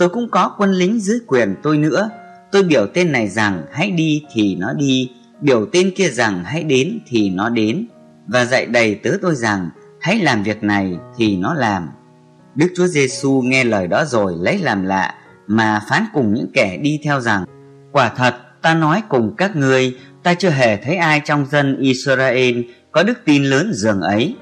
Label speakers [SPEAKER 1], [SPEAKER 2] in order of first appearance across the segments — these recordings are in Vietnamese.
[SPEAKER 1] tôi cũng có quân lính dưới quyền tôi nữa. Tôi biểu tên này rằng hãy đi thì nó đi, biểu tên kia rằng hãy đến thì nó đến, và dạy đầy tớ tôi rằng hãy làm việc này thì nó làm. Đức Chúa Giêsu nghe lời đó rồi lấy làm lạ mà phán cùng những kẻ đi theo rằng Quả thật ta nói cùng các ngươi ta chưa hề thấy ai trong dân Israel có đức tin lớn dường ấy.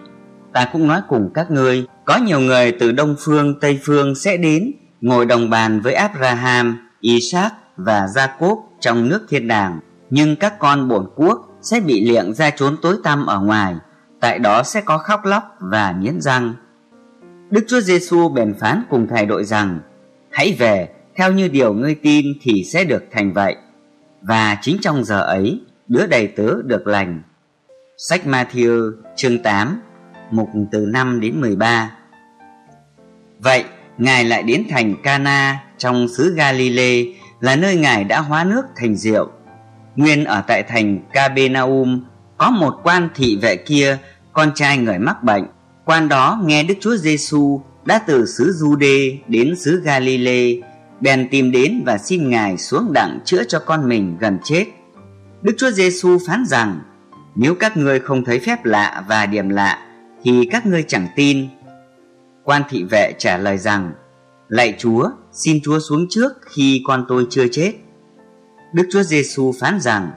[SPEAKER 1] Ta cũng nói cùng các ngươi có nhiều người từ đông phương tây phương sẽ đến ngồi đồng bàn với Abraham, Isaac và Jacob trong nước thiên đàng. Nhưng các con bổn quốc sẽ bị liệng ra trốn tối tăm ở ngoài tại đó sẽ có khóc lóc và nghiến răng. Đức Chúa Giêsu bèn phán cùng thầy đội rằng hãy về theo như điều ngươi tin thì sẽ được thành vậy. Và chính trong giờ ấy đứa đầy tớ được lành. Sách Matthew chương 8 mục từ 5 đến 13 vậy ngài lại đến thành Cana trong xứ Galilee, là nơi ngài đã hóa nước thành rượu. Nguyên ở tại thành Capernaum, có một quan thị vệ kia, con trai người mắc bệnh. Quan đó nghe Đức Chúa Giêsu đã từ xứ Jude đến xứ Galilee, bèn tìm đến và xin ngài xuống đặng chữa cho con mình gần chết. Đức Chúa Giêsu phán rằng, nếu các ngươi không thấy phép lạ và điểm lạ, thì các ngươi chẳng tin quan thị vệ trả lời rằng lạy Chúa xin Chúa xuống trước khi con tôi chưa chết Đức Chúa Giêsu phán rằng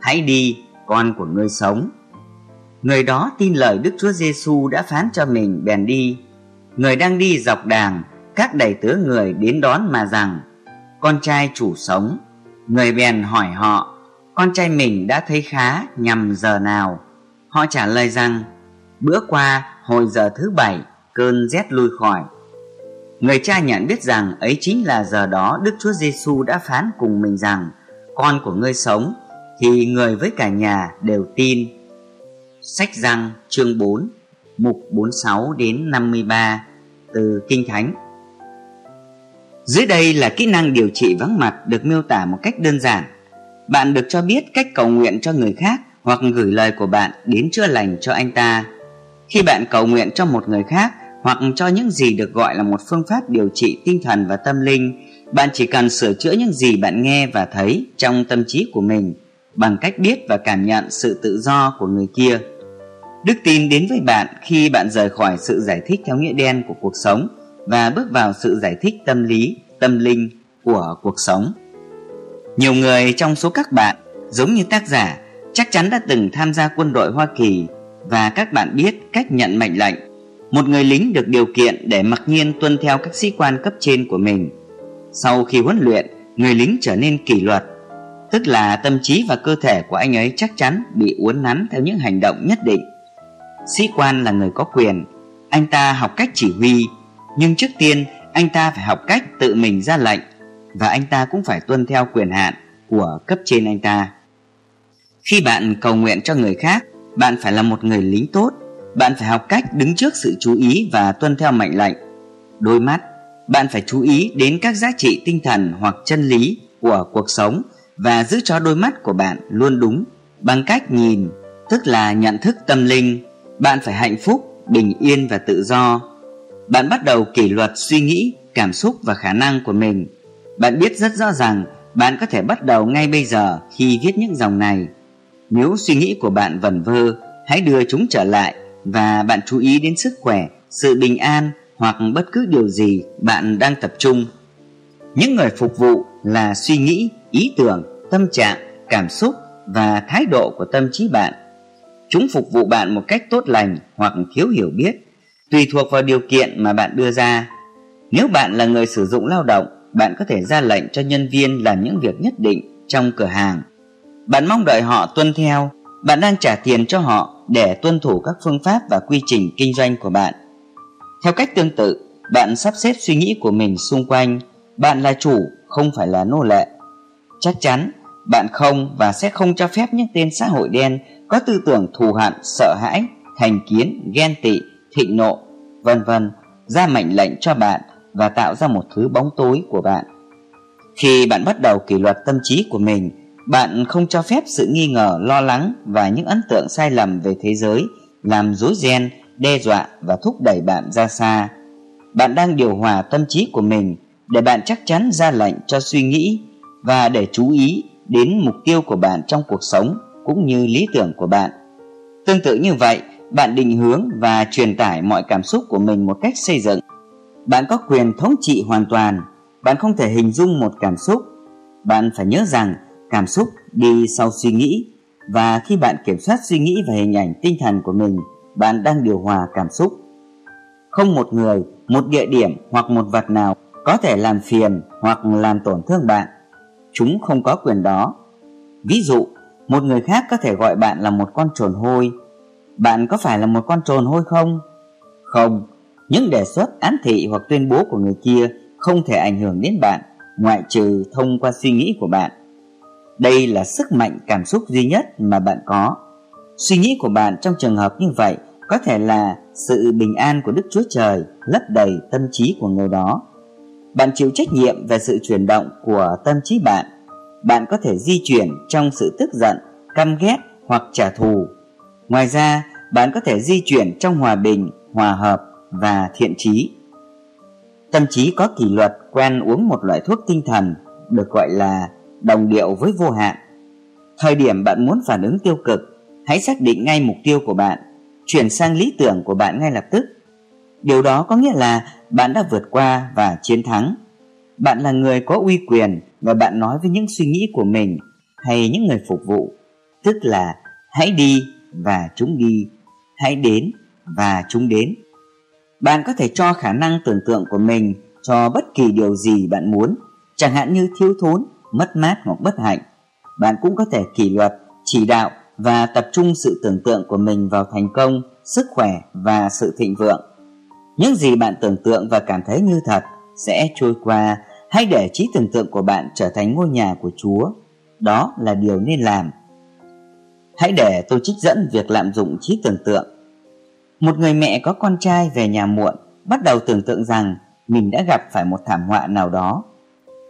[SPEAKER 1] hãy đi con của ngươi sống Người đó tin lời Đức Chúa Giêsu đã phán cho mình bèn đi. Người đang đi dọc đàng, các đầy tớ người đến đón mà rằng: "Con trai chủ sống." Người bèn hỏi họ: "Con trai mình đã thấy khá nhằm giờ nào?" Họ trả lời rằng: "Bữa qua hồi giờ thứ bảy, cơn rét lui khỏi." Người cha nhận biết rằng ấy chính là giờ đó Đức Chúa Giêsu đã phán cùng mình rằng: "Con của ngươi sống." Thì người với cả nhà đều tin Sách răng chương 4 Mục 46 đến 53 Từ Kinh Thánh Dưới đây là kỹ năng điều trị vắng mặt được miêu tả một cách đơn giản Bạn được cho biết cách cầu nguyện cho người khác hoặc gửi lời của bạn đến chữa lành cho anh ta Khi bạn cầu nguyện cho một người khác hoặc cho những gì được gọi là một phương pháp điều trị tinh thần và tâm linh bạn chỉ cần sửa chữa những gì bạn nghe và thấy trong tâm trí của mình bằng cách biết và cảm nhận sự tự do của người kia Đức tin đến với bạn khi bạn rời khỏi sự giải thích theo nghĩa đen của cuộc sống và bước vào sự giải thích tâm lý, tâm linh của cuộc sống. Nhiều người trong số các bạn, giống như tác giả, chắc chắn đã từng tham gia quân đội Hoa Kỳ và các bạn biết cách nhận mệnh lệnh. Một người lính được điều kiện để mặc nhiên tuân theo các sĩ quan cấp trên của mình. Sau khi huấn luyện, người lính trở nên kỷ luật, tức là tâm trí và cơ thể của anh ấy chắc chắn bị uốn nắn theo những hành động nhất định. Sĩ quan là người có quyền. Anh ta học cách chỉ huy. Nhưng trước tiên anh ta phải học cách tự mình ra lệnh. Và anh ta cũng phải tuân theo quyền hạn của cấp trên anh ta. Khi bạn cầu nguyện cho người khác Bạn phải là một người lính tốt. Bạn phải học cách đứng trước sự chú ý và tuân theo mệnh lệnh Đôi mắt Bạn phải chú ý đến các giá trị tinh thần hoặc chân lý của cuộc sống Và giữ cho đôi mắt của bạn luôn đúng Bằng cách nhìn Tức là nhận thức tâm linh bạn phải hạnh phúc, bình yên và tự do. Bạn bắt đầu kỷ luật suy nghĩ, cảm xúc và khả năng của mình. Bạn biết rất rõ ràng bạn có thể bắt đầu ngay bây giờ khi viết những dòng này. Nếu suy nghĩ của bạn vẩn vơ, hãy đưa chúng trở lại và bạn chú ý đến sức khỏe, sự bình an hoặc bất cứ điều gì bạn đang tập trung. Những người phục vụ là suy nghĩ, ý tưởng, tâm trạng, cảm xúc và thái độ của tâm trí bạn Chúng phục vụ bạn một cách tốt lành hoặc thiếu hiểu biết, tùy thuộc vào điều kiện mà bạn đưa ra. Nếu bạn là người sử dụng lao động, bạn có thể ra lệnh cho nhân viên làm những việc nhất định trong cửa hàng. Bạn mong đợi họ tuân theo, bạn đang trả tiền cho họ để tuân thủ các phương pháp và quy trình kinh doanh của bạn. Theo cách tương tự, bạn sắp xếp suy nghĩ của mình xung quanh, bạn là chủ, không phải là nô lệ. Chắc chắn, bạn không và sẽ không cho phép những tên xã hội đen có tư tưởng thù hận, sợ hãi, thành kiến, ghen tị, thịnh nộ, vân vân ra mệnh lệnh cho bạn và tạo ra một thứ bóng tối của bạn. Khi bạn bắt đầu kỷ luật tâm trí của mình, bạn không cho phép sự nghi ngờ, lo lắng và những ấn tượng sai lầm về thế giới làm rối ren, đe dọa và thúc đẩy bạn ra xa. Bạn đang điều hòa tâm trí của mình để bạn chắc chắn ra lệnh cho suy nghĩ và để chú ý đến mục tiêu của bạn trong cuộc sống cũng như lý tưởng của bạn. Tương tự như vậy, bạn định hướng và truyền tải mọi cảm xúc của mình một cách xây dựng. Bạn có quyền thống trị hoàn toàn, bạn không thể hình dung một cảm xúc. Bạn phải nhớ rằng cảm xúc đi sau suy nghĩ và khi bạn kiểm soát suy nghĩ và hình ảnh tinh thần của mình, bạn đang điều hòa cảm xúc. Không một người, một địa điểm hoặc một vật nào có thể làm phiền hoặc làm tổn thương bạn. Chúng không có quyền đó. Ví dụ, một người khác có thể gọi bạn là một con trồn hôi. Bạn có phải là một con trồn hôi không? Không, những đề xuất án thị hoặc tuyên bố của người kia không thể ảnh hưởng đến bạn ngoại trừ thông qua suy nghĩ của bạn. Đây là sức mạnh cảm xúc duy nhất mà bạn có. Suy nghĩ của bạn trong trường hợp như vậy có thể là sự bình an của Đức Chúa Trời lấp đầy tâm trí của người đó. Bạn chịu trách nhiệm về sự chuyển động của tâm trí bạn. Bạn có thể di chuyển trong sự tức giận, căm ghét hoặc trả thù. Ngoài ra, bạn có thể di chuyển trong hòa bình, hòa hợp và thiện trí. Tâm trí có kỷ luật quen uống một loại thuốc tinh thần được gọi là đồng điệu với vô hạn. Thời điểm bạn muốn phản ứng tiêu cực, hãy xác định ngay mục tiêu của bạn, chuyển sang lý tưởng của bạn ngay lập tức. Điều đó có nghĩa là bạn đã vượt qua và chiến thắng. Bạn là người có uy quyền và bạn nói với những suy nghĩ của mình hay những người phục vụ, tức là hãy đi và chúng đi, hãy đến và chúng đến. Bạn có thể cho khả năng tưởng tượng của mình cho bất kỳ điều gì bạn muốn, chẳng hạn như thiếu thốn, mất mát hoặc bất hạnh. Bạn cũng có thể kỷ luật, chỉ đạo và tập trung sự tưởng tượng của mình vào thành công, sức khỏe và sự thịnh vượng. Những gì bạn tưởng tượng và cảm thấy như thật sẽ trôi qua, hãy để trí tưởng tượng của bạn trở thành ngôi nhà của Chúa. Đó là điều nên làm. Hãy để tôi trích dẫn việc lạm dụng trí tưởng tượng. Một người mẹ có con trai về nhà muộn bắt đầu tưởng tượng rằng mình đã gặp phải một thảm họa nào đó.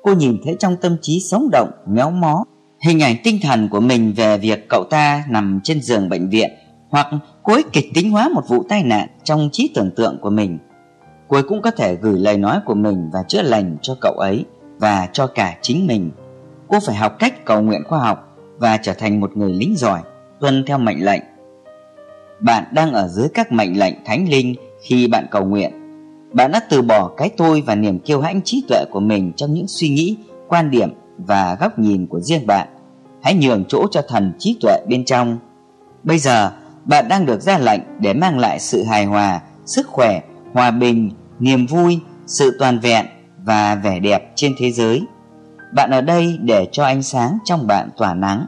[SPEAKER 1] Cô nhìn thấy trong tâm trí sống động, méo mó, hình ảnh tinh thần của mình về việc cậu ta nằm trên giường bệnh viện hoặc cô ấy kịch tính hóa một vụ tai nạn trong trí tưởng tượng của mình. Cô ấy cũng có thể gửi lời nói của mình và chữa lành cho cậu ấy và cho cả chính mình. Cô phải học cách cầu nguyện khoa học và trở thành một người lính giỏi, tuân theo mệnh lệnh. Bạn đang ở dưới các mệnh lệnh thánh linh khi bạn cầu nguyện bạn đã từ bỏ cái tôi và niềm kiêu hãnh trí tuệ của mình trong những suy nghĩ, quan điểm và góc nhìn của riêng bạn. Hãy nhường chỗ cho thần trí tuệ bên trong. Bây giờ, bạn đang được ra lệnh để mang lại sự hài hòa, sức khỏe, hòa bình, niềm vui, sự toàn vẹn và vẻ đẹp trên thế giới. Bạn ở đây để cho ánh sáng trong bạn tỏa nắng.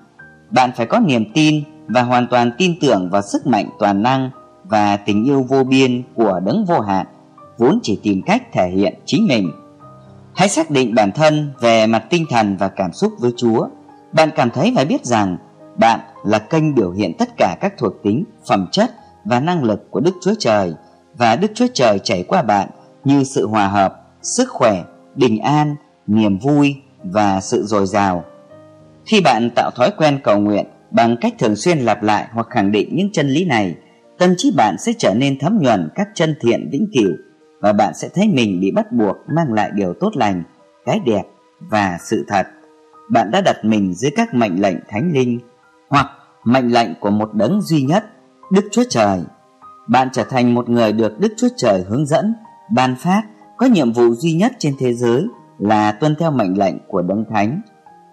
[SPEAKER 1] Bạn phải có niềm tin và hoàn toàn tin tưởng vào sức mạnh toàn năng và tình yêu vô biên của đấng vô hạn vốn chỉ tìm cách thể hiện chính mình. Hãy xác định bản thân về mặt tinh thần và cảm xúc với Chúa. Bạn cảm thấy và biết rằng bạn là kênh biểu hiện tất cả các thuộc tính, phẩm chất và năng lực của Đức Chúa Trời và Đức Chúa Trời chảy qua bạn như sự hòa hợp, sức khỏe, bình an, niềm vui và sự dồi dào. Khi bạn tạo thói quen cầu nguyện bằng cách thường xuyên lặp lại hoặc khẳng định những chân lý này, tâm trí bạn sẽ trở nên thấm nhuần các chân thiện vĩnh cửu và bạn sẽ thấy mình bị bắt buộc mang lại điều tốt lành, cái đẹp và sự thật. Bạn đã đặt mình dưới các mệnh lệnh thánh linh hoặc mệnh lệnh của một đấng duy nhất, Đức Chúa Trời. Bạn trở thành một người được Đức Chúa Trời hướng dẫn, ban phát, có nhiệm vụ duy nhất trên thế giới là tuân theo mệnh lệnh của đấng thánh,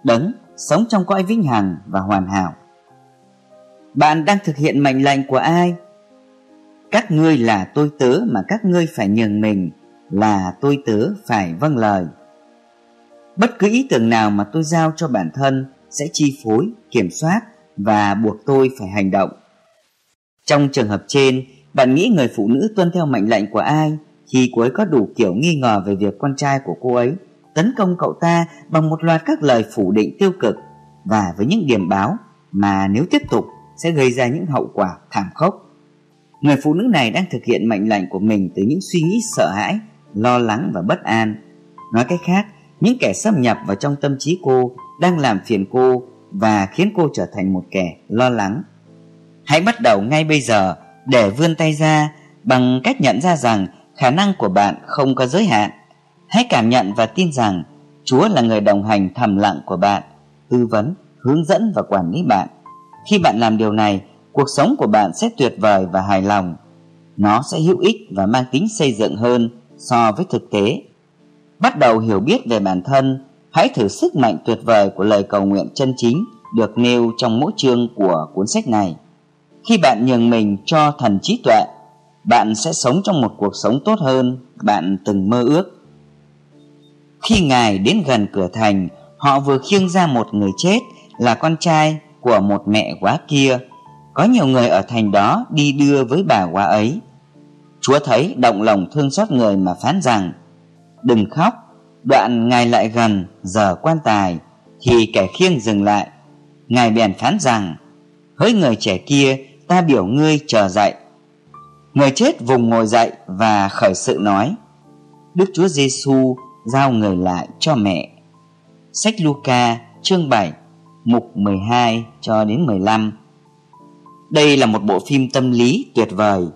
[SPEAKER 1] đấng sống trong cõi vĩnh hằng và hoàn hảo. Bạn đang thực hiện mệnh lệnh của ai? Các ngươi là tôi tớ mà các ngươi phải nhường mình Là tôi tớ phải vâng lời. Bất cứ ý tưởng nào mà tôi giao cho bản thân Sẽ chi phối, kiểm soát Và buộc tôi phải hành động. Trong trường hợp trên Bạn nghĩ người phụ nữ tuân theo mệnh lệnh của ai Khi cô ấy có đủ kiểu nghi ngờ về việc con trai của cô ấy Tấn công cậu ta bằng một loạt các lời phủ định tiêu cực Và với những điểm báo mà nếu tiếp tục sẽ gây ra những hậu quả thảm khốc. Người phụ nữ này đang thực hiện mệnh lệnh của mình từ những suy nghĩ sợ hãi, lo lắng và bất an. Nói cách khác, những kẻ xâm nhập vào trong tâm trí cô đang làm phiền cô và khiến cô trở thành một kẻ lo lắng. Hãy bắt đầu ngay bây giờ để vươn tay ra bằng cách nhận ra rằng khả năng của bạn không có giới hạn. Hãy cảm nhận và tin rằng Chúa là người đồng hành thầm lặng của bạn, tư vấn, hướng dẫn và quản lý bạn. Khi bạn làm điều này, cuộc sống của bạn sẽ tuyệt vời và hài lòng. Nó sẽ hữu ích và mang tính xây dựng hơn so với thực tế. Bắt đầu hiểu biết về bản thân, hãy thử sức mạnh tuyệt vời của lời cầu nguyện chân chính được nêu trong mỗi chương của cuốn sách này. Khi bạn nhường mình cho thần trí tuệ, bạn sẽ sống trong một cuộc sống tốt hơn bạn từng mơ ước. Khi Ngài đến gần cửa thành, họ vừa khiêng ra một người chết là con trai của một mẹ quá kia. Có nhiều người ở thành đó đi đưa với bà qua ấy. Chúa thấy động lòng thương xót người mà phán rằng Đừng khóc, đoạn Ngài lại gần giờ quan tài thì kẻ khiêng dừng lại. Ngài bèn phán rằng Hỡi người trẻ kia, ta biểu ngươi chờ dậy. Người chết vùng ngồi dậy và khởi sự nói Đức Chúa Giêsu giao người lại cho mẹ. Sách Luca chương 7 mục 12 cho đến 15 đây là một bộ phim tâm lý tuyệt vời.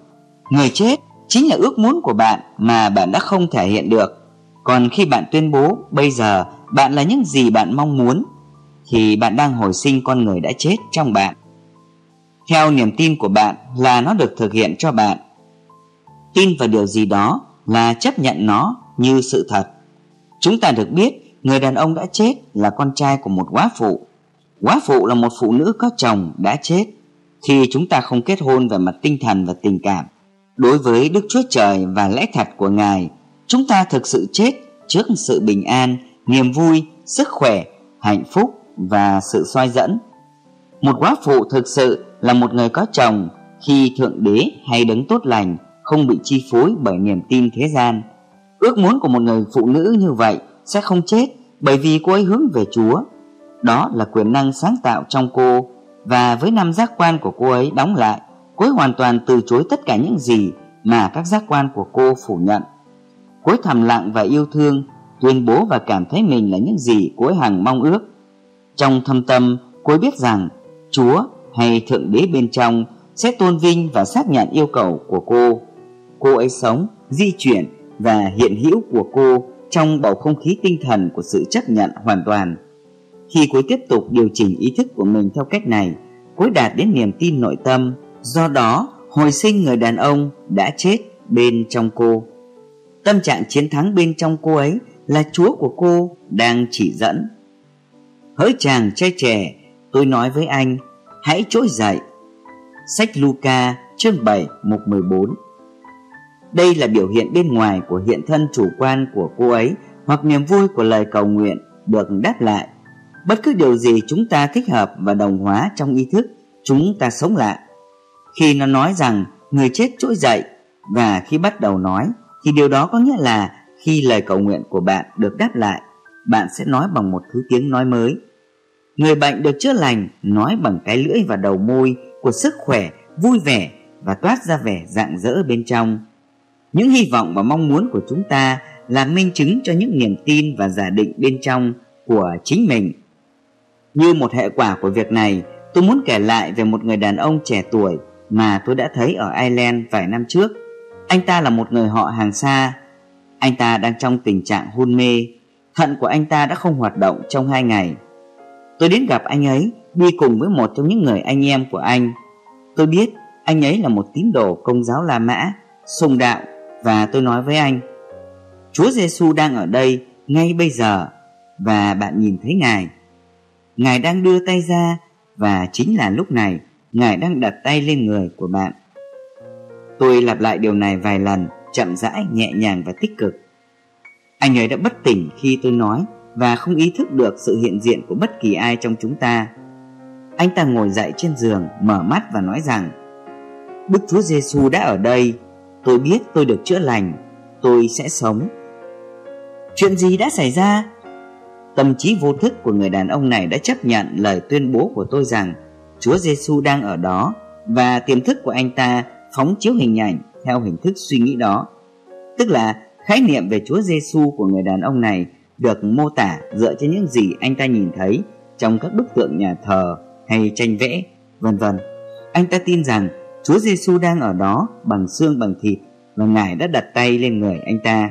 [SPEAKER 1] Người chết chính là ước muốn của bạn mà bạn đã không thể hiện được. Còn khi bạn tuyên bố, bây giờ bạn là những gì bạn mong muốn, thì bạn đang hồi sinh con người đã chết trong bạn. Theo niềm tin của bạn là nó được thực hiện cho bạn. Tin vào điều gì đó là chấp nhận nó như sự thật. Chúng ta được biết, người đàn ông đã chết là con trai của một quá phụ. Quá phụ là một phụ nữ có chồng đã chết. Khi chúng ta không kết hôn về mặt tinh thần và tình cảm, đối với Đức Chúa Trời và lẽ thật của Ngài, chúng ta thực sự chết trước sự bình an, niềm vui, sức khỏe, hạnh phúc và sự soi dẫn. Một quá phụ thực sự là một người có chồng khi Thượng Đế hay đấng tốt lành không bị chi phối bởi niềm tin thế gian. Ước muốn của một người phụ nữ như vậy sẽ không chết bởi vì cô ấy hướng về Chúa. Đó là quyền năng sáng tạo trong cô và với năm giác quan của cô ấy đóng lại, cô ấy hoàn toàn từ chối tất cả những gì mà các giác quan của cô phủ nhận. Cô ấy thầm lặng và yêu thương, tuyên bố và cảm thấy mình là những gì cô ấy hằng mong ước. Trong thâm tâm, cô ấy biết rằng Chúa hay Thượng Đế bên trong sẽ tôn vinh và xác nhận yêu cầu của cô. Cô ấy sống, di chuyển và hiện hữu của cô trong bầu không khí tinh thần của sự chấp nhận hoàn toàn. Khi cuối tiếp tục điều chỉnh ý thức của mình theo cách này, cuối đạt đến niềm tin nội tâm, do đó hồi sinh người đàn ông đã chết bên trong cô. Tâm trạng chiến thắng bên trong cô ấy là Chúa của cô đang chỉ dẫn. Hỡi chàng trai trẻ, tôi nói với anh, hãy trỗi dậy. Sách Luca chương 7 mục 14 đây là biểu hiện bên ngoài của hiện thân chủ quan của cô ấy hoặc niềm vui của lời cầu nguyện được đáp lại. Bất cứ điều gì chúng ta thích hợp và đồng hóa trong ý thức, chúng ta sống lại. Khi nó nói rằng người chết trỗi dậy và khi bắt đầu nói thì điều đó có nghĩa là khi lời cầu nguyện của bạn được đáp lại, bạn sẽ nói bằng một thứ tiếng nói mới. Người bệnh được chữa lành nói bằng cái lưỡi và đầu môi của sức khỏe, vui vẻ và toát ra vẻ rạng rỡ bên trong. Những hy vọng và mong muốn của chúng ta là minh chứng cho những niềm tin và giả định bên trong của chính mình. Như một hệ quả của việc này, tôi muốn kể lại về một người đàn ông trẻ tuổi mà tôi đã thấy ở Ireland vài năm trước. Anh ta là một người họ hàng xa. Anh ta đang trong tình trạng hôn mê. Thận của anh ta đã không hoạt động trong hai ngày. Tôi đến gặp anh ấy, đi cùng với một trong những người anh em của anh. Tôi biết anh ấy là một tín đồ công giáo La Mã, sùng đạo và tôi nói với anh Chúa Giêsu đang ở đây ngay bây giờ và bạn nhìn thấy Ngài. Ngài đang đưa tay ra và chính là lúc này Ngài đang đặt tay lên người của bạn. Tôi lặp lại điều này vài lần, chậm rãi, nhẹ nhàng và tích cực. Anh ấy đã bất tỉnh khi tôi nói và không ý thức được sự hiện diện của bất kỳ ai trong chúng ta. Anh ta ngồi dậy trên giường, mở mắt và nói rằng Đức Chúa Giêsu đã ở đây Tôi biết tôi được chữa lành Tôi sẽ sống Chuyện gì đã xảy ra Tâm trí vô thức của người đàn ông này đã chấp nhận lời tuyên bố của tôi rằng Chúa Giêsu đang ở đó và tiềm thức của anh ta phóng chiếu hình ảnh theo hình thức suy nghĩ đó. Tức là khái niệm về Chúa Giêsu của người đàn ông này được mô tả dựa trên những gì anh ta nhìn thấy trong các bức tượng nhà thờ hay tranh vẽ, vân vân. Anh ta tin rằng Chúa Giêsu đang ở đó bằng xương bằng thịt và Ngài đã đặt tay lên người anh ta.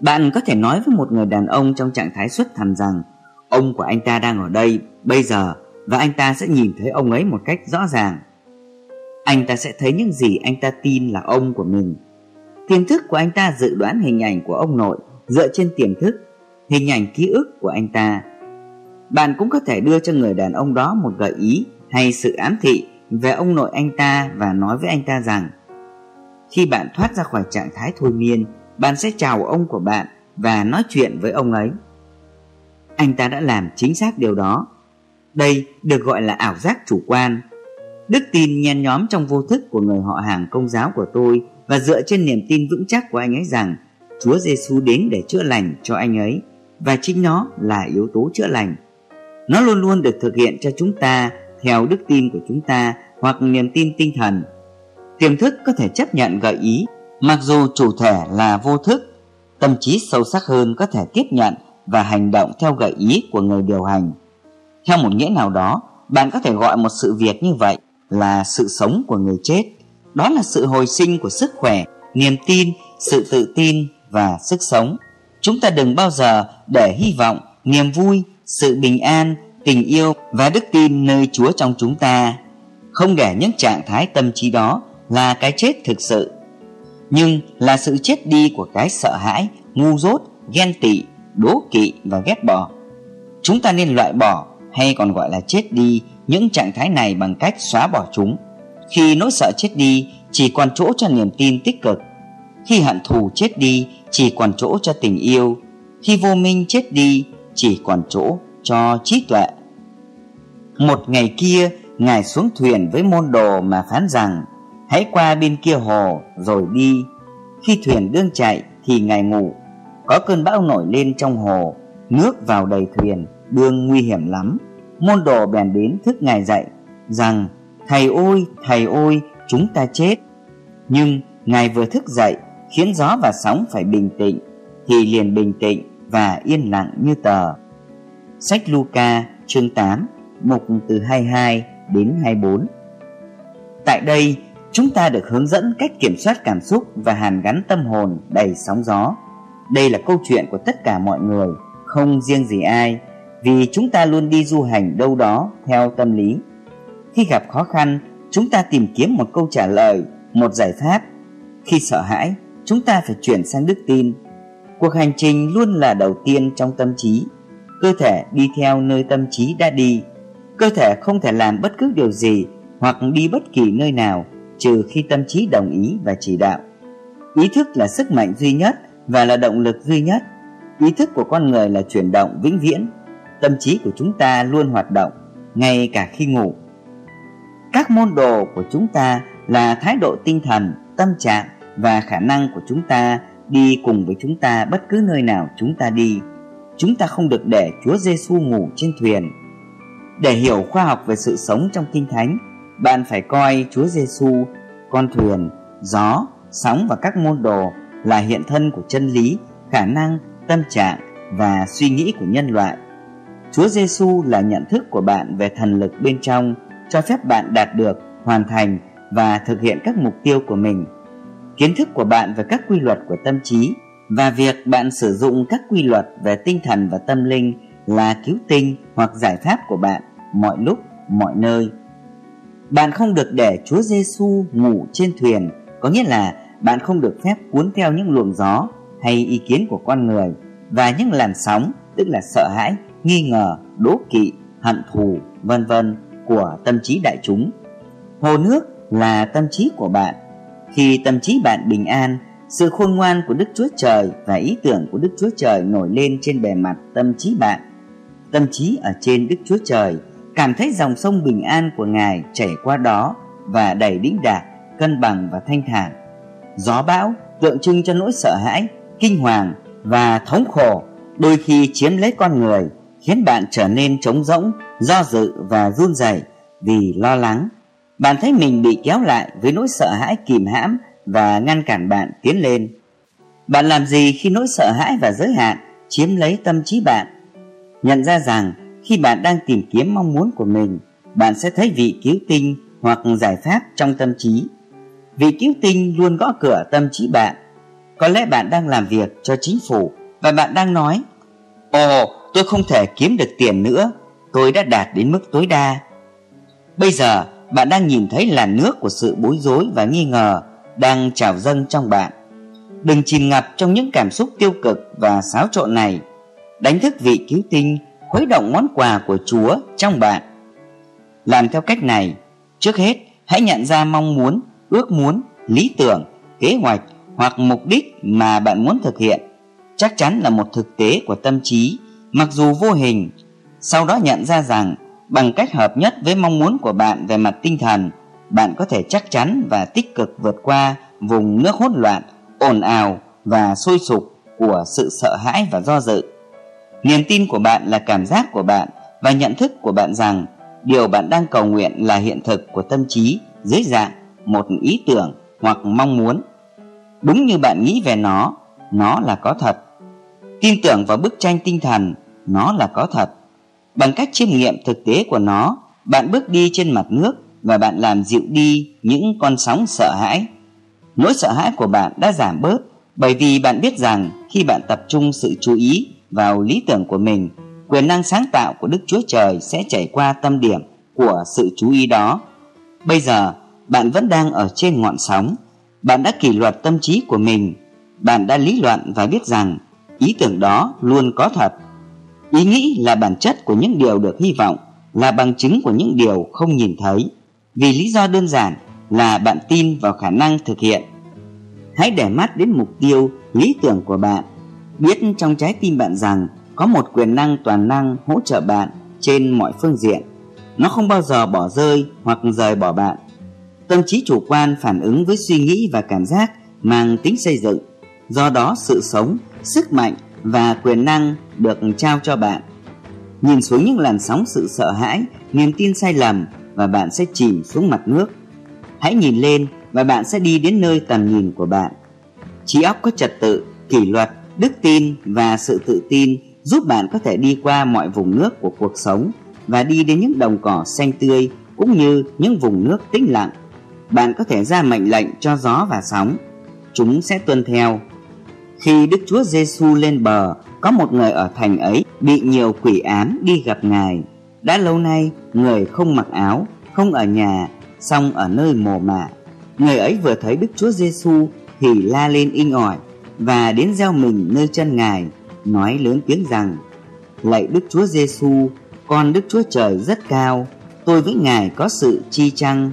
[SPEAKER 1] Bạn có thể nói với một người đàn ông trong trạng thái xuất thần rằng ông của anh ta đang ở đây bây giờ và anh ta sẽ nhìn thấy ông ấy một cách rõ ràng. Anh ta sẽ thấy những gì anh ta tin là ông của mình. Tiềm thức của anh ta dự đoán hình ảnh của ông nội dựa trên tiềm thức, hình ảnh ký ức của anh ta. Bạn cũng có thể đưa cho người đàn ông đó một gợi ý hay sự ám thị về ông nội anh ta và nói với anh ta rằng khi bạn thoát ra khỏi trạng thái thôi miên, bạn sẽ chào ông của bạn và nói chuyện với ông ấy. Anh ta đã làm chính xác điều đó. Đây được gọi là ảo giác chủ quan. Đức tin nhen nhóm trong vô thức của người họ hàng công giáo của tôi và dựa trên niềm tin vững chắc của anh ấy rằng Chúa Giêsu đến để chữa lành cho anh ấy và chính nó là yếu tố chữa lành. Nó luôn luôn được thực hiện cho chúng ta theo đức tin của chúng ta hoặc niềm tin tinh thần. Tiềm thức có thể chấp nhận gợi ý, mặc dù chủ thể là vô thức, tâm trí sâu sắc hơn có thể tiếp nhận và hành động theo gợi ý của người điều hành. Theo một nghĩa nào đó, bạn có thể gọi một sự việc như vậy là sự sống của người chết. Đó là sự hồi sinh của sức khỏe, niềm tin, sự tự tin và sức sống. Chúng ta đừng bao giờ để hy vọng, niềm vui, sự bình an, tình yêu và đức tin nơi Chúa trong chúng ta. Không để những trạng thái tâm trí đó là cái chết thực sự, nhưng là sự chết đi của cái sợ hãi, ngu dốt, ghen tị, đố kỵ và ghét bỏ. Chúng ta nên loại bỏ hay còn gọi là chết đi những trạng thái này bằng cách xóa bỏ chúng. Khi nỗi sợ chết đi chỉ còn chỗ cho niềm tin tích cực. Khi hận thù chết đi chỉ còn chỗ cho tình yêu. Khi vô minh chết đi chỉ còn chỗ cho trí tuệ. Một ngày kia, Ngài xuống thuyền với môn đồ mà phán rằng Hãy qua bên kia hồ rồi đi. Khi thuyền đương chạy thì Ngài ngủ. Có cơn bão nổi lên trong hồ, nước vào đầy thuyền, đương nguy hiểm lắm. Môn đồ bèn đến thức Ngài dậy, rằng Thầy ôi, thầy ôi, chúng ta chết. Nhưng Ngài vừa thức dậy, khiến gió và sóng phải bình tĩnh, thì liền bình tĩnh và yên lặng như tờ. Sách Luca chương 8 mục từ 22 đến 24 Tại đây, chúng ta được hướng dẫn cách kiểm soát cảm xúc và hàn gắn tâm hồn đầy sóng gió. Đây là câu chuyện của tất cả mọi người, không riêng gì ai, vì chúng ta luôn đi du hành đâu đó theo tâm lý. Khi gặp khó khăn, chúng ta tìm kiếm một câu trả lời, một giải pháp. Khi sợ hãi, chúng ta phải chuyển sang đức tin. Cuộc hành trình luôn là đầu tiên trong tâm trí. Cơ thể đi theo nơi tâm trí đã đi. Cơ thể không thể làm bất cứ điều gì hoặc đi bất kỳ nơi nào trừ khi tâm trí đồng ý và chỉ đạo. Ý thức là sức mạnh duy nhất và là động lực duy nhất. Ý thức của con người là chuyển động vĩnh viễn. Tâm trí của chúng ta luôn hoạt động, ngay cả khi ngủ. Các môn đồ của chúng ta là thái độ tinh thần, tâm trạng và khả năng của chúng ta đi cùng với chúng ta bất cứ nơi nào chúng ta đi. Chúng ta không được để Chúa Giêsu ngủ trên thuyền. Để hiểu khoa học về sự sống trong Kinh Thánh, bạn phải coi Chúa Giêsu, con thuyền, gió, sóng và các môn đồ là hiện thân của chân lý, khả năng, tâm trạng và suy nghĩ của nhân loại. Chúa Giêsu là nhận thức của bạn về thần lực bên trong, cho phép bạn đạt được, hoàn thành và thực hiện các mục tiêu của mình. Kiến thức của bạn về các quy luật của tâm trí và việc bạn sử dụng các quy luật về tinh thần và tâm linh là cứu tinh hoặc giải pháp của bạn mọi lúc, mọi nơi. Bạn không được để Chúa Giêsu ngủ trên thuyền, có nghĩa là bạn không được phép cuốn theo những luồng gió hay ý kiến của con người và những làn sóng, tức là sợ hãi, nghi ngờ, đố kỵ, hận thù, vân vân của tâm trí đại chúng. Hồ nước là tâm trí của bạn. Khi tâm trí bạn bình an, sự khôn ngoan của Đức Chúa Trời và ý tưởng của Đức Chúa Trời nổi lên trên bề mặt tâm trí bạn. Tâm trí ở trên Đức Chúa Trời cảm thấy dòng sông bình an của Ngài chảy qua đó và đầy đĩnh đạc, cân bằng và thanh thản. Gió bão tượng trưng cho nỗi sợ hãi, kinh hoàng và thống khổ đôi khi chiếm lấy con người, khiến bạn trở nên trống rỗng, do dự và run rẩy vì lo lắng. Bạn thấy mình bị kéo lại với nỗi sợ hãi kìm hãm và ngăn cản bạn tiến lên. Bạn làm gì khi nỗi sợ hãi và giới hạn chiếm lấy tâm trí bạn? Nhận ra rằng khi bạn đang tìm kiếm mong muốn của mình, bạn sẽ thấy vị cứu tinh hoặc giải pháp trong tâm trí. Vị cứu tinh luôn gõ cửa tâm trí bạn. có lẽ bạn đang làm việc cho chính phủ và bạn đang nói Ồ, tôi không thể kiếm được tiền nữa, tôi đã đạt đến mức tối đa. Bây giờ, bạn đang nhìn thấy làn nước của sự bối rối và nghi ngờ đang trào dâng trong bạn. Đừng chìm ngập trong những cảm xúc tiêu cực và xáo trộn này. Đánh thức vị cứu tinh, khuấy động món quà của Chúa trong bạn. Làm theo cách này, trước hết hãy nhận ra mong muốn, ước muốn, lý tưởng, kế hoạch hoặc mục đích mà bạn muốn thực hiện. Chắc chắn là một thực tế của tâm trí, mặc dù vô hình. Sau đó nhận ra rằng bằng cách hợp nhất với mong muốn của bạn về mặt tinh thần, bạn có thể chắc chắn và tích cực vượt qua vùng nước hỗn loạn, ồn ào và sôi sục của sự sợ hãi và do dự. Niềm tin của bạn là cảm giác của bạn và nhận thức của bạn rằng điều bạn đang cầu nguyện là hiện thực của tâm trí dưới dạng một ý tưởng hoặc mong muốn. Đúng như bạn nghĩ về nó, nó là có thật. Tin tưởng vào bức tranh tinh thần, nó là có thật. Bằng cách chiêm nghiệm thực tế của nó, bạn bước đi trên mặt nước và bạn làm dịu đi những con sóng sợ hãi. Nỗi sợ hãi của bạn đã giảm bớt bởi vì bạn biết rằng khi bạn tập trung sự chú ý vào lý tưởng của mình, quyền năng sáng tạo của Đức Chúa Trời sẽ chảy qua tâm điểm của sự chú ý đó. Bây giờ, bạn vẫn đang ở trên ngọn sóng, bạn đã kỷ luật tâm trí của mình, bạn đã lý luận và biết rằng ý tưởng đó luôn có thật. Ý nghĩ là bản chất của những điều được hy vọng, là bằng chứng của những điều không nhìn thấy. Vì lý do đơn giản là bạn tin vào khả năng thực hiện. Hãy để mắt đến mục tiêu, lý tưởng của bạn. Biết trong trái tim bạn rằng có một quyền năng toàn năng hỗ trợ bạn trên mọi phương diện. Nó không bao giờ bỏ rơi hoặc rời bỏ bạn. Tâm trí chủ quan phản ứng với suy nghĩ và cảm giác mang tính xây dựng. Do đó sự sống, sức mạnh và quyền năng được trao cho bạn. Nhìn xuống những làn sóng sự sợ hãi, niềm tin sai lầm và bạn sẽ chìm xuống mặt nước. Hãy nhìn lên và bạn sẽ đi đến nơi tầm nhìn của bạn. Trí óc có trật tự, kỷ luật, đức tin và sự tự tin giúp bạn có thể đi qua mọi vùng nước của cuộc sống và đi đến những đồng cỏ xanh tươi cũng như những vùng nước tĩnh lặng. Bạn có thể ra mệnh lệnh cho gió và sóng, chúng sẽ tuân theo. Khi Đức Chúa Giêsu lên bờ, có một người ở thành ấy bị nhiều quỷ ám đi gặp Ngài. Đã lâu nay, người không mặc áo, không ở nhà, song ở nơi mồ mả. Người ấy vừa thấy Đức Chúa Giêsu thì la lên inh ỏi và đến gieo mình nơi chân Ngài, nói lớn tiếng rằng: Lạy Đức Chúa Giêsu, con Đức Chúa Trời rất cao, tôi với Ngài có sự chi chăng?